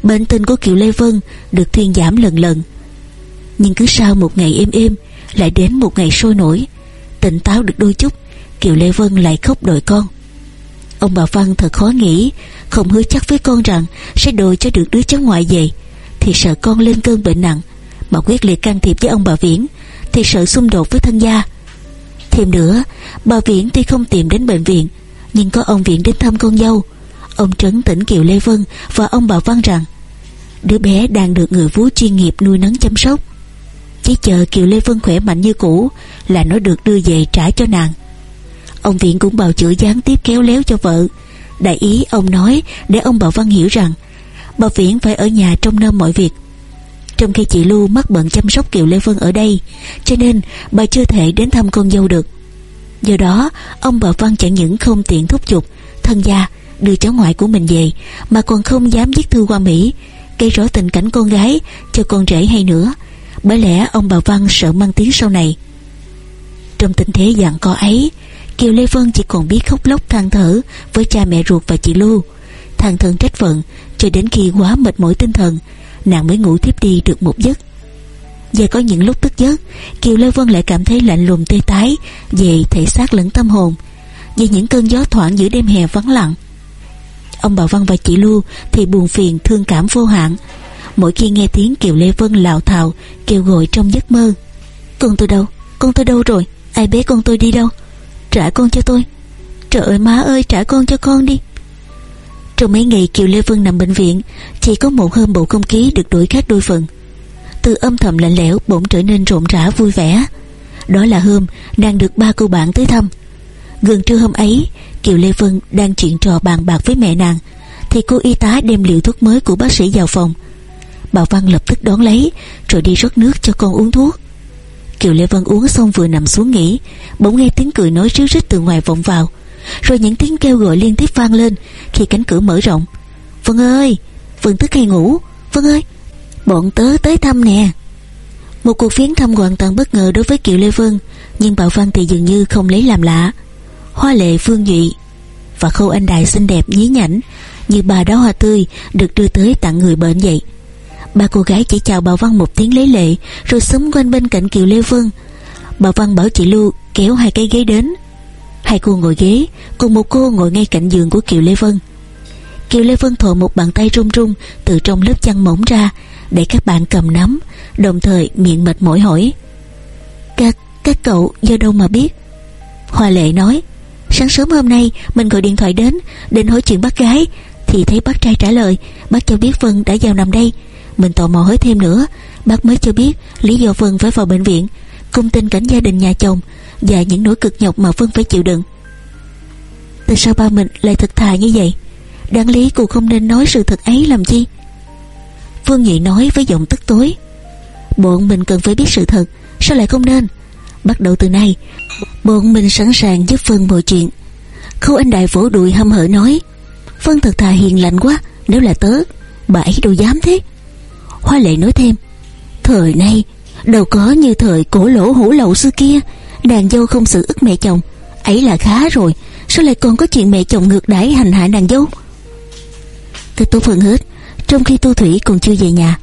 Bệnh tình của Kiều Lê Vân Được thuyên giảm lần lần. Nhưng cứ sau một ngày êm êm, Lại đến một ngày sôi nổi, Tỉnh táo được đôi chút, Kiều Lê Vân lại khóc đòi con. Ông Bảo Văn thật khó nghĩ, Không hứa chắc với con rằng Sẽ đòi cho được đứa cháu ngoại về. Thì sợ con lên cơn bệnh nặng. Mà quyết liệt can thiệp với ông bà Viễn Thì sợ xung đột với thân gia. Thêm nữa, Bà Viễn tuy không tìm đến bệnh viện, Nhưng có ông Viễn đến thăm con dâu. Ông trấn tỉnh Kiều Lê Vân Và ông bà Văn rằng, Đứa bé đang được người vú chuyên nghiệp nuôi nấng chăm sóc. Chỉ chờ Kiều Lê Vân khỏe mạnh như cũ Là nó được đưa về trả cho nàng. Ông Viện cũng bào chữa gián tiếp kéo léo cho vợ. Đại ý ông nói Để ông Bảo Văn hiểu rằng Bà Viễn phải ở nhà trông nom mọi việc. Trong khi chị Lưu mắc bận chăm sóc Kiều Lê Vân ở đây, Cho nên bà chưa thể đến thăm con dâu được. Do đó, Ông bà Văn chẳng những không tiện thúc giục Thân gia đưa cháu ngoại của mình về, Mà còn không dám viết thư qua Mỹ, Gây rõ tình cảnh con gái Cho con rể hay nữa. Bởi lẽ ông bà Văn sợ mang tiếng sau này. Trong tình thế dạng co ấy, Kiều Lê Vân chỉ còn biết khóc lóc than thở Với cha mẹ ruột và chị Lưu Than thân trách phận Cho đến khi quá mệt mỏi tinh thần Nàng mới ngủ tiếp đi được một giấc. Và có những lúc tức giấc Kiều Lê Vân lại cảm thấy lạnh lùng tê tái Về thể xác lẫn tâm hồn. Vì những cơn gió thoảng giữa đêm hè vắng lặng Ông bà Văn và chị Lưu Thì buồn phiền thương cảm vô hạn. Mỗi khi nghe tiếng Kiều Lê Vân lạo thào Kêu gọi trong giấc mơ Con tôi đâu, con tôi đâu rồi? Ai bế con tôi đi đâu? Trả con cho tôi. Trời ơi má ơi trả con cho con đi. Trong mấy ngày Kiều Lê Vân nằm bệnh viện, Chỉ có một hôm bầu không khí được đổi khác đôi phần. Từ âm thầm lạnh lẽo bỗng trở nên rộn rã vui vẻ. Đó là hôm đang được ba cô bạn tới thăm. Gần trưa hôm ấy, Kiều Lê Vân đang chuyện trò bàn bạc với mẹ nàng, Thì cô y tá đem liều thuốc mới của bác sĩ vào phòng. Bà Văn lập tức đón lấy, Rồi đi rót nước cho con uống thuốc. Kiều Lê Vân uống xong vừa nằm xuống nghỉ, Bỗng nghe tiếng cười nói ríu rít từ ngoài vọng vào. Rồi những tiếng kêu gọi liên tiếp vang lên, Khi cánh cửa mở rộng. Vân ơi, Vân thức hay ngủ? Vân ơi, Bọn tớ tới thăm nè. Một cuộc viếng thăm hoàn toàn bất ngờ đối với Kiều Lê Vân, Nhưng Bảo Văn thì dường như không lấy làm lạ. Hoa lệ phương dị Và khâu anh đài xinh đẹp nhí nhảnh, Như bà đóa hoa tươi Được đưa tới tặng người bệnh vậy. Ba cô gái chỉ chào Bảo Văn một tiếng lấy lệ, Rồi sớm quanh bên cạnh Kiều Lê Vân. Bảo Văn bảo chị Lưu kéo hai cái ghế đến. Hai cô ngồi ghế Cùng một cô ngồi ngay cạnh giường của Kiều Lê Vân. Kiều Lê Vân thò một bàn tay run run Từ trong lớp chăn mỏng ra Để các bạn cầm nắm Đồng thời miệng mệt mỏi hỏi. Các, các cậu do đâu mà biết? Hoa Lệ nói Sáng sớm hôm nay mình gọi điện thoại đến Định hỏi chuyện bác gái Thì thấy bác trai trả lời Bác cho biết Vân đã vào nằm đây. Mình tò mò hỏi thêm nữa Bác mới cho biết lý do Vân phải vào bệnh viện Cùng tin cảnh gia đình nhà chồng và những nỗi cực nhọc mà Vân phải chịu đựng. Tại sao ba mình lại thật thà như vậy, Đáng lý cô không nên nói sự thật ấy làm chi? Phương Nhị nói với giọng tức tối, Bọn mình cần phải biết sự thật, Sao lại không nên? Bắt đầu từ nay, Bọn mình sẵn sàng giúp Vân mọi chuyện. Khâu anh đại vỗ đùi hâm hở nói Vân thật thà hiền lành quá, Nếu là tớ, Bà ấy đâu dám thế. Hoa lệ nói thêm, Thời nay, Đâu có như thời cổ lỗ hủ lậu xưa kia Đàn dâu không xử ức mẹ chồng. Ấy là khá rồi, Sao lại còn có chuyện mẹ chồng ngược đãi hành hạ đàn dâu? Tôi tốt hơn hết Trong khi Tô Thủy còn chưa về nhà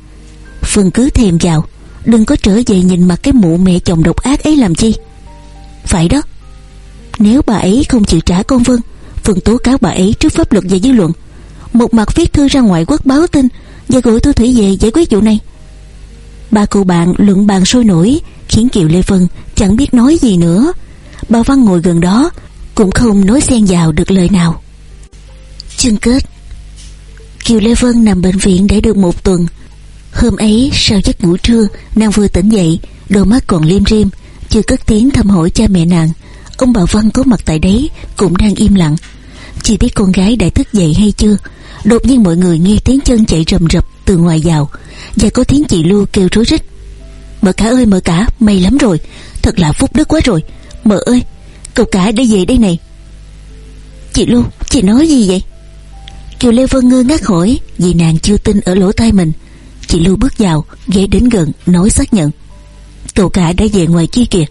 Phương cứ thèm vào, Đừng có trở về nhìn mặt cái mụ mẹ chồng độc ác ấy làm chi. Phải đó, Nếu bà ấy không chịu trả con Vân Phương tố cáo bà ấy trước pháp luật và dư luận. Một mặt viết thư ra ngoại quốc báo tin Và gửi Tô Thủy về giải quyết vụ này. Ba cô bạn luận bàn sôi nổi, Khiến Kiều Lê Vân chẳng biết nói gì nữa. Bà Văn ngồi gần đó, Cũng không nói xen vào được lời nào. Chương kết. Kiều Lê Vân nằm bệnh viện để được một tuần. Hôm ấy, sau giấc ngủ trưa, Nàng vừa tỉnh dậy, Đôi mắt còn liêm riêm, Chưa cất tiếng thăm hỏi cha mẹ nàng. Ông bà Văn có mặt tại đấy, Cũng đang im lặng. Chỉ biết con gái đã thức dậy hay chưa? Đột nhiên mọi người nghe tiếng chân chạy rầm rập Từ ngoài vào, Và có tiếng chị Lưu kêu rối rít. Mợ cả ơi mợ cả, may lắm rồi. Thật là phúc đức quá rồi. Mợ ơi, cậu cả đã về đây này. Chị Lưu chị nói gì vậy? Kiều Lê Vân ngơ ngác hỏi, Vì nàng chưa tin ở lỗ tai mình. Chị Lưu bước vào, ghé đến gần, nói xác nhận. Cậu cả đã về ngoài kia kìa.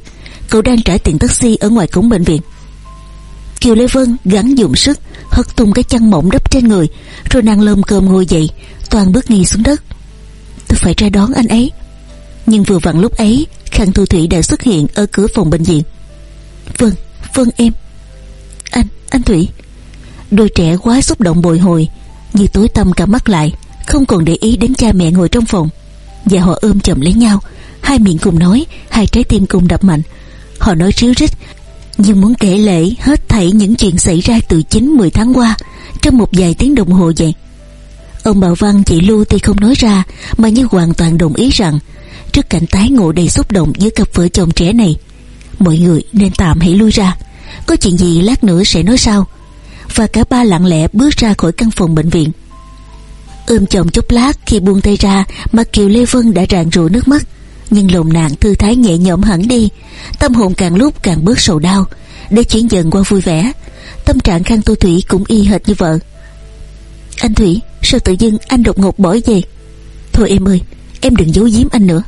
Cậu đang trả tiền taxi ở ngoài cổng bệnh viện. Kiều Lê Vân gắng dùng sức, Hất tung cái chăn mỏng đắp trên người, Rồi nàng lơm cơm ngồi dậy, Toàn bước nghi xuống đất. Tôi phải ra đón anh ấy. Nhưng vừa vặn lúc ấy Khang Thu Thủy đã xuất hiện ở cửa phòng bệnh viện. Vâng, vâng em. Anh, anh Thủy. Đôi trẻ quá xúc động bồi hồi Như tối tăm cả mắt lại Không còn để ý đến cha mẹ ngồi trong phòng. Và họ ôm chầm lấy nhau Hai miệng cùng nói Hai trái tim cùng đập mạnh. Họ nói ríu rít Như muốn kể lễ hết thảy những chuyện xảy ra từ 9-10 tháng qua Trong một vài tiếng đồng hồ vậy. Ông Bảo Văn chị Lưu thì không nói ra Mà như hoàn toàn đồng ý rằng Trước cảnh tái ngộ đầy xúc động giữa cặp vợ chồng trẻ này. Mọi người nên tạm hãy lui ra. Có chuyện gì lát nữa sẽ nói sau. Và cả ba lặng lẽ bước ra khỏi căn phòng bệnh viện. Ôm chồng chốc lát khi buông tay ra Mặt Kiều Lê Vân đã rạng rụa nước mắt. Nhưng lòng nàng thư thái nhẹ nhõm hẳn đi. Tâm hồn càng lúc càng bớt sầu đau. Để chuyển dần qua vui vẻ, Tâm trạng Khang Tô Thủy cũng y hệt như vợ. Anh Thủy, Sao tự dưng anh đột ngột bỏ về? Thôi em ơi, Em đừng giấu giếm anh nữa.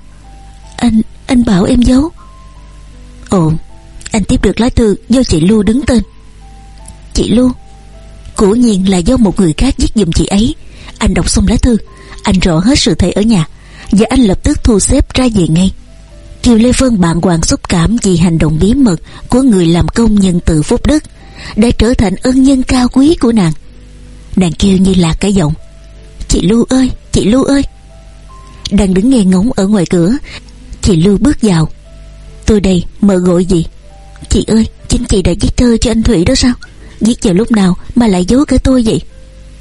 Anh, anh bảo em giấu. Ồ Anh tiếp được lá thư do chị Lưu đứng tên. Chị Lưu củ nhiên là do một người khác viết giùm chị ấy. Anh đọc xong lá thư Anh rõ hết sự thể ở nhà Và anh lập tức thu xếp ra về ngay. Kiều Lê Vân bạn hoàng xúc cảm Vì hành động bí mật Của người làm công nhân từ phúc đức Đã trở thành ân nhân cao quý của nàng. Nàng kêu như là cái giọng Chị Lưu ơi chị Lưu ơi. Đang đứng nghe ngóng ở ngoài cửa Chị Lưu bước vào. Tôi đây mợ gọi gì? Chị ơi, chính chị đã viết thơ cho anh Thủy đó sao? Viết vào lúc nào mà lại giấu cả tôi vậy?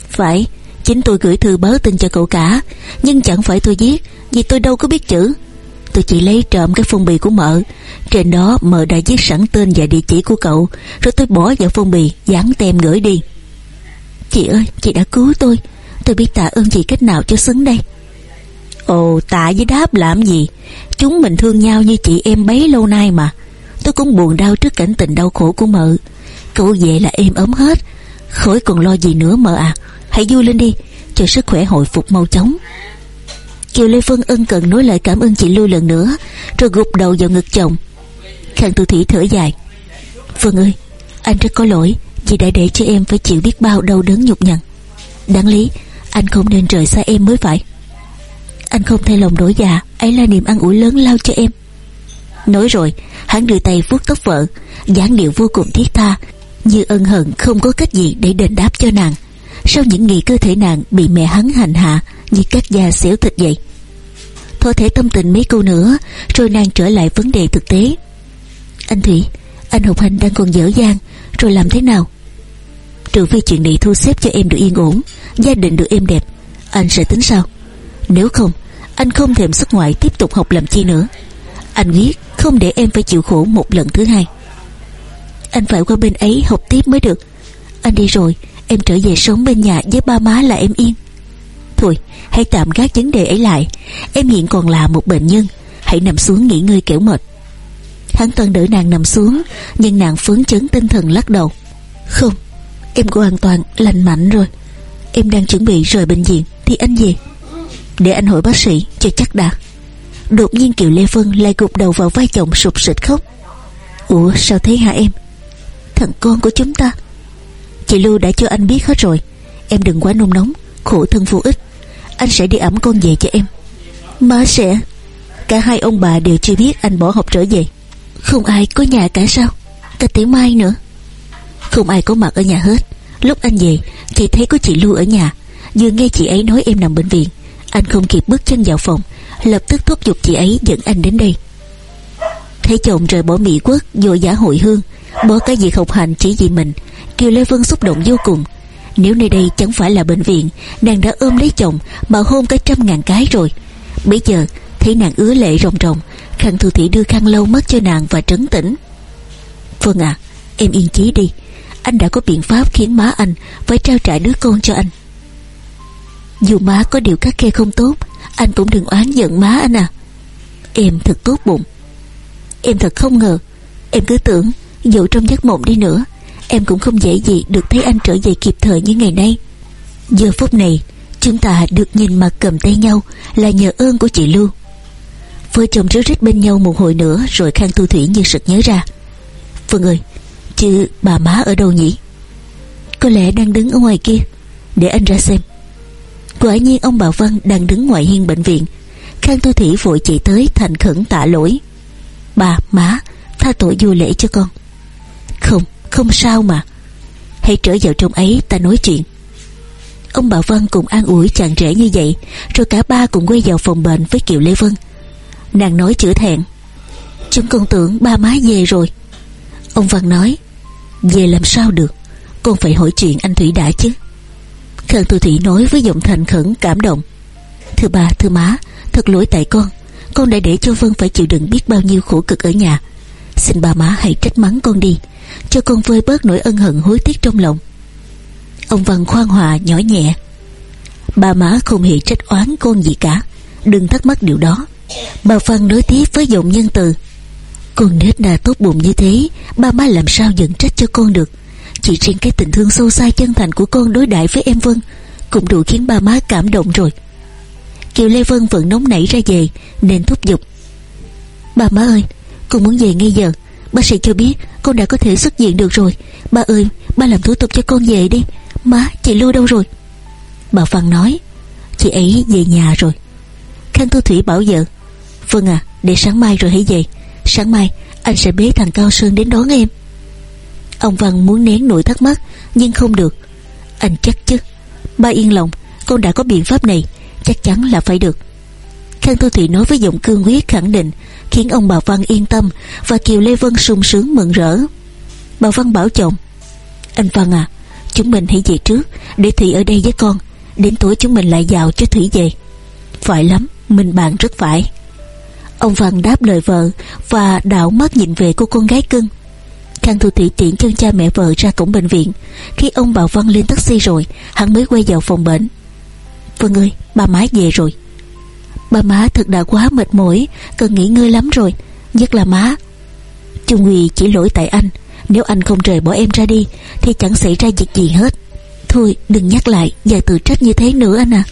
Phải, Chính tôi gửi thư báo tin cho cậu cả. Nhưng chẳng phải tôi viết Vì tôi đâu có biết chữ. Tôi chỉ lấy trộm cái phong bì của mợ. Trên đó mợ đã viết sẵn tên và địa chỉ của cậu. Rồi tôi bỏ vào phong bì, Dán tem gửi đi. Chị ơi, chị đã cứu tôi. Tôi biết tạ ơn chị cách nào cho xứng đây. Ồ, tạ với đáp làm gì? Chúng mình thương nhau như chị em bấy lâu nay mà. Tôi cũng buồn đau trước cảnh tình đau khổ của mợ. Cậu về là êm ấm hết. Khỏi còn lo gì nữa mợ à. Hãy vui lên đi Cho sức khỏe hồi phục mau chóng. Kiều Lê Vân ân cần nói lời cảm ơn chị Lưu lần nữa, Rồi gục đầu vào ngực chồng. Khang Tư Thủy thở dài. Vân ơi, Anh rất có lỗi. Vì đã để cho em phải chịu biết bao đau đớn nhục nhằn. Đáng lý, Anh không nên rời xa em mới phải. Anh không thay lòng đổi dạ. Ấy là niềm ăn ủi lớn lao cho em. Nói rồi, Hắn đưa tay vuốt tóc vợ. dáng điệu vô cùng thiết tha, Như ân hận không có cách gì để đền đáp cho nàng. Sau những ngày cơ thể nàng bị mẹ hắn hành hạ, Như cắt da xéo thịt vậy. Thôi thể tâm tình mấy câu nữa, Rồi nàng trở lại vấn đề thực tế. Anh Thủy, Anh Hồng Hành đang còn dở dang, Rồi làm thế nào? Trừ phi chuyện này thu xếp cho em được yên ổn, Gia đình được êm đẹp, Anh sẽ tính sao? Nếu không, Anh không thèm xuất ngoại tiếp tục học làm chi nữa. Anh biết không để em phải chịu khổ một lần thứ hai. Anh phải qua bên ấy học tiếp mới được. Anh đi rồi, Em trở về sống bên nhà với ba má là em yên. Thôi, hãy tạm gác vấn đề ấy lại. Em hiện còn là một bệnh nhân. Hãy nằm xuống nghỉ ngơi kẻo mệt. Hắn Tân đỡ nàng nằm xuống, Nhưng nàng phấn chấn tinh thần lắc đầu. Không, Em hoàn toàn lành mạnh rồi. Em đang chuẩn bị rời bệnh viện, Thì anh về. Để anh hỏi bác sĩ, cho chắc đã. Đột nhiên Kiều Lê Vân lại gục đầu vào vai chồng sụp sịch khóc. Ủa, sao thế hả em? Thằng con của chúng ta. Chị Lưu đã cho anh biết hết rồi. Em đừng quá nôn nóng, Khổ thân vô ích. Anh sẽ đi ẩm con về cho em. Má sẽ. Cả hai ông bà đều chưa biết anh bỏ học trở về. Không ai có nhà cả sao? Cả Tiểu Mai nữa. Không ai có mặt ở nhà hết. Lúc anh về thì thấy có chị Lưu ở nhà. Vừa nghe chị ấy nói em nằm bệnh viện. Anh không kịp bước chân vào phòng, Lập tức thúc giục chị ấy dẫn anh đến đây. Thấy chồng rời bỏ Mỹ quốc Vội giả hội hương, Bỏ cái việc học hành chỉ vì mình Kiều Lê Vân xúc động vô cùng. Nếu nơi đây chẳng phải là bệnh viện, Nàng đã ôm lấy chồng Mà hôn cả trăm ngàn cái rồi. Bây giờ, thấy nàng ứa lệ ròng ròng Khăn Thu Thủy đưa khăn lâu mất cho nàng và trấn tĩnh. Vâng à Em yên chí đi. Anh đã có biện pháp khiến má anh Phải trao trả đứa con cho anh. Dù má có điều các khe không tốt, Anh cũng đừng oán giận má anh à. Em thật tốt bụng. Em thật không ngờ, Em cứ tưởng dù trong giấc mộng đi nữa, Em cũng không dễ gì được thấy anh trở về kịp thời như ngày nay. Giờ phút này, Chúng ta được nhìn mặt cầm tay nhau Là nhờ ơn của chị Lưu. Vợ chồng rứa rít bên nhau một hồi nữa Rồi Khang Tu Thủy như sực nhớ ra. Phương ơi, Chứ bà má ở đâu nhỉ? Có lẽ đang đứng ở ngoài kia, Để anh ra xem. Quả nhiên ông bà Vân đang đứng ngoài hiên bệnh viện. Khang Tu Thủy vội chạy tới thành khẩn tạ lỗi. Bà, má Tha tội vô lễ cho con. Không, không sao mà. Hãy trở vào trong ấy ta nói chuyện. Ông bà Vân cùng an ủi chàng trẻ như vậy Rồi cả ba cùng quay vào phòng bệnh với Kiều Lê Vân. Nàng nói chữa thẹn. Chúng con tưởng ba má về rồi. Ông Văn nói Về làm sao được? Con phải hỏi chuyện anh Thủy đã chứ. Khang Tư Thủy nói với giọng thành khẩn cảm động. Thưa bà, thưa má Thật lỗi tại con. Con đã để cho Vân phải chịu đựng biết bao nhiêu khổ cực ở nhà. Xin bà má hãy trách mắng con đi Cho con vơi bớt nỗi ân hận hối tiếc trong lòng. Ông Văn khoan hòa nhỏ nhẹ. Bà má không hề trách oán con gì cả. Đừng thắc mắc điều đó. Bà Văn nói tiếp với giọng nhân từ. Con nết na tốt bụng như thế Ba má làm sao giận trách cho con được? Chỉ riêng cái tình thương sâu xa chân thành của con đối đại với em Vân, Cũng đủ khiến ba má cảm động rồi. Kiều Lê Vân vẫn nóng nảy ra về, Nên thúc giục. Ba má ơi, Con muốn về ngay giờ. Bác sĩ cho biết con đã có thể xuất viện được rồi. Ba ơi, ba làm thủ tục cho con về đi. Má, chị Lưu đâu rồi? Bà phan nói, Chị ấy về nhà rồi. Khang Thu Thủy bảo vợ Vâng à để sáng mai rồi hãy về. Sáng mai anh sẽ bế thằng Cao Sơn đến đón em. Ông Văn muốn nén nỗi thắc mắc, Nhưng không được. Anh chắc chứ. Ba yên lòng, Con đã có biện pháp này, Chắc chắn là phải được. Khang Thu Thủy nói với giọng cương quyết khẳng định, Khiến ông bà Văn yên tâm Và Kiều Lê Vân sung sướng mừng rỡ. Bà Văn bảo chồng, Anh Văn à Chúng mình hãy về trước, Để Thủy ở đây với con, Đến tối chúng mình lại giàu cho Thủy về. Phải lắm, Mình bạn rất phải. Ông Văn đáp lời vợ Và đảo mắt nhìn về cô con gái cưng. Khang Thu Thủy tiễn chân cha mẹ vợ ra cổng bệnh viện. Khi ông Bảo Văn lên taxi rồi, Hắn mới quay vào phòng bệnh. Vân ơi, ba má về rồi. Ba má thật đã quá mệt mỏi, Cần nghỉ ngơi lắm rồi, Nhất là má. Trung Huy chỉ lỗi tại anh, Nếu anh không rời bỏ em ra đi, Thì chẳng xảy ra việc gì hết. Thôi, đừng nhắc lại Và tự trách như thế nữa anh à.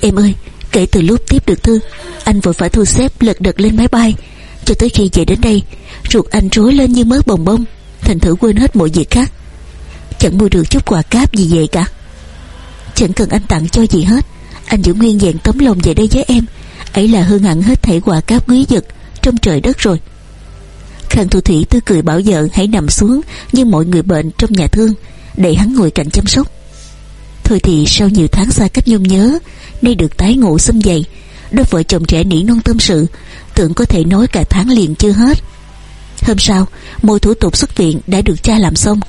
Em ơi, Kể từ lúc tiếp được thư, Anh vội phải thu xếp lật đật lên máy bay. Cho tới khi về đến đây, Ruột anh rối lên như mớ bồng bông. Thành thử quên hết mọi việc khác. Chẳng mua được chút quà cáp gì vậy cả. Chẳng cần anh tặng cho gì hết. Anh giữ nguyên dạng tấm lòng về đây với em. Ấy là hơn hẳn hết thảy quà cáp quý vật Trong trời đất rồi. Khang Thu Thủy tươi cười bảo vợ hãy nằm xuống Như mọi người bệnh trong nhà thương, Để hắn ngồi cạnh chăm sóc. Thôi thì sau nhiều tháng xa cách nhung nhớ, Nay được tái ngộ xâm dày Đôi vợ chồng trẻ nỉ non tâm sự, Tưởng có thể nói cả tháng liền chưa hết. Hôm sau Mọi thủ tục xuất viện đã được cha làm xong.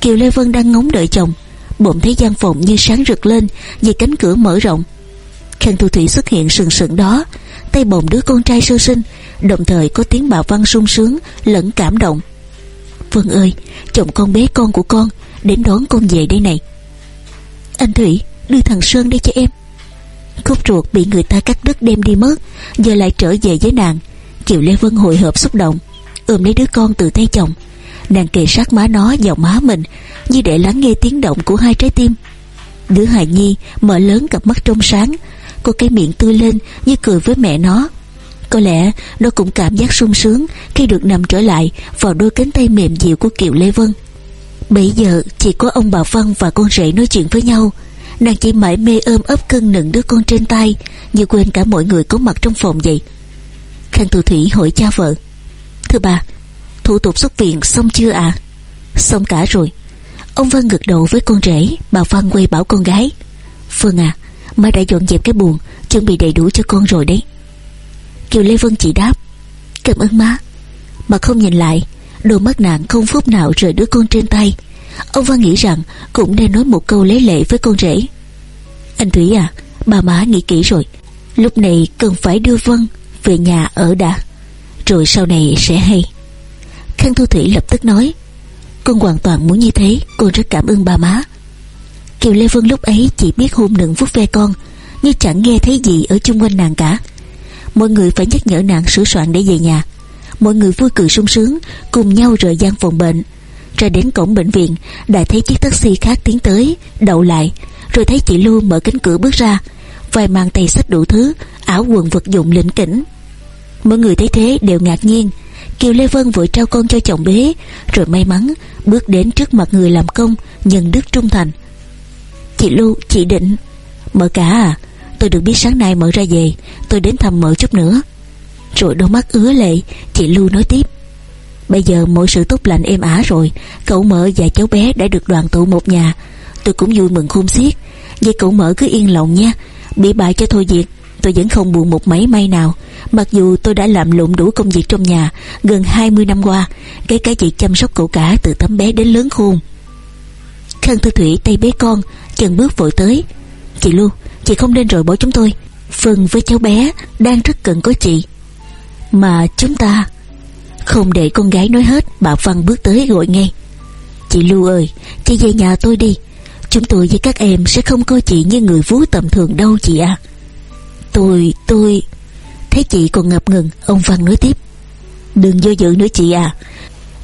Kiều Lê Vân đang ngóng đợi chồng. Bỗng thấy gian phòng như sáng rực lên, Vì cánh cửa mở rộng. Khang Thu Thủy xuất hiện sừng sững đó. Tay bồng đứa con trai sơ sinh, Đồng thời có tiếng bà Văn sung sướng, Lẫn cảm động. Vân ơi, chồng con bé con của con, Đến đón con về đây này. Anh Thủy, đưa thằng Sơn đây cho em. Khúc ruột bị người ta cắt đứt đem đi mất, Giờ lại trở về với nàng. Kiều Lê Vân hồi hộp xúc động. Ôm lấy đứa con từ tay chồng. Nàng kề sát má nó vào má mình, Như để lắng nghe tiếng động của hai trái tim. Đứa hài nhi mở lớn cặp mắt trong sáng, Có cái miệng tươi lên như cười với mẹ nó. Có lẽ nó cũng cảm giác sung sướng Khi được nằm trở lại Vào đôi cánh tay mềm dịu của Kiều Lê Vân. Bây giờ chỉ có ông bà Văn và con rể nói chuyện với nhau. Nàng chỉ mãi mê ôm ấp cân nựng đứa con trên tay, Như quên cả mọi người có mặt trong phòng vậy. Khang Thu Thủy hỏi cha vợ Thưa bà. Thủ tục xuất viện xong chưa ạ? À? Xong cả rồi. Ông Vân gật đầu với con rể, Bà Văn quay bảo con gái. Vâng à Má đã dọn dẹp cái buồn Chuẩn bị đầy đủ cho con rồi đấy. Kiều Lê Vân chỉ đáp. Cảm ơn má. Mà không nhìn lại, Đôi mắt nạn không phút nào rời đứa con trên tay. Ông Văn nghĩ rằng Cũng nên nói một câu lấy lệ với con rể. Anh Thủy à Bà má nghĩ kỹ rồi. Lúc này cần phải đưa Vân Về nhà ở đã. Rồi sau này sẽ hay. Khang Thu Thủy lập tức nói, Con hoàn toàn muốn như thế, Con rất cảm ơn ba má. Kiều Lê Vân lúc ấy chỉ biết hôn nựng vuốt ve con Nhưng chẳng nghe thấy gì ở chung quanh nàng cả. Mọi người phải nhắc nhở nàng sửa soạn để về nhà. Mọi người vui cười sung sướng, Cùng nhau rời gian phòng bệnh. Ra đến cổng bệnh viện, Đã thấy chiếc taxi khác tiến tới, Đậu lại, Rồi thấy chị Lu mở cánh cửa bước ra. Vài mang tay sách đủ thứ, Áo quần vật dụng lĩnh kỉnh. Mọi người thấy thế đều ngạc nhiên. Kiều Lê Vân vội trao con cho chồng bế Rồi may mắn bước đến trước mặt người làm công Nhân đức trung thành. Chị Lưu, chị Định. Mở cả à Tôi được biết sáng nay mở ra về Tôi đến thăm mở chút nữa. Rồi đôi mắt ứa lệ Chị Lưu nói tiếp. Bây giờ mọi sự tốt lành êm ả rồi Cậu mở và cháu bé đã được đoàn tụ một nhà. Tôi cũng vui mừng khôn xiết Vậy cậu mở cứ yên lòng nha Bị bại cho thôi việc. Tôi vẫn không buồn một mấy may nào. Mặc dù tôi đã làm lụng đủ công việc trong nhà Gần 20 năm qua Cái cái việc chăm sóc cậu cả từ tấm bé đến lớn khôn. Khăn Thư Thủy tay bé con Chân bước vội tới. Chị Lưu Chị không nên rời bỏ chúng tôi. Phần với cháu bé Đang rất cần có chị. Mà chúng ta Không để con gái nói hết. Bà Văn bước tới gọi ngay. Chị Lưu ơi, Chị về nhà tôi đi. Chúng tôi với các em sẽ không coi chị như người vú tầm thường đâu chị à Tôi, tôi. Thấy chị còn ngập ngừng Ông Văn nói tiếp. Đừng do dự nữa chị à.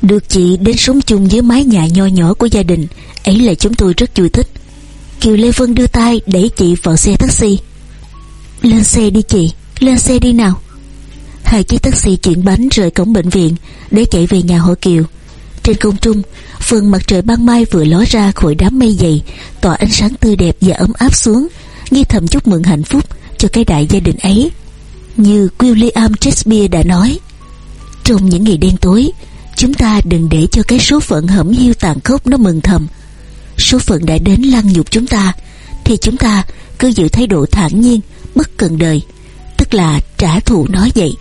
Được chị đến sống chung với mái nhà nho nhỏ của gia đình Ấy là chúng tôi rất vui thích. Kiều Lê Vân đưa tay đẩy chị vào xe taxi. Lên xe đi chị Lên xe đi nào. Hai chiếc taxi chuyển bánh rời cổng bệnh viện Để chạy về nhà họ Kiều. Trên không trung Phần mặt trời ban mai vừa ló ra khỏi đám mây dày Tỏa ánh sáng tươi đẹp và ấm áp xuống nghi thầm chúc mừng hạnh phúc. Cho cái đại gia đình ấy, Như William Shakespeare đã nói. Trong những ngày đen tối, Chúng ta đừng để cho cái số phận hẩm hiu tàn khốc nó mừng thầm. Số phận đã đến lăng nhục chúng ta, Thì chúng ta cứ giữ thái độ thản nhiên Bất cần đời, Tức là trả thù nói vậy.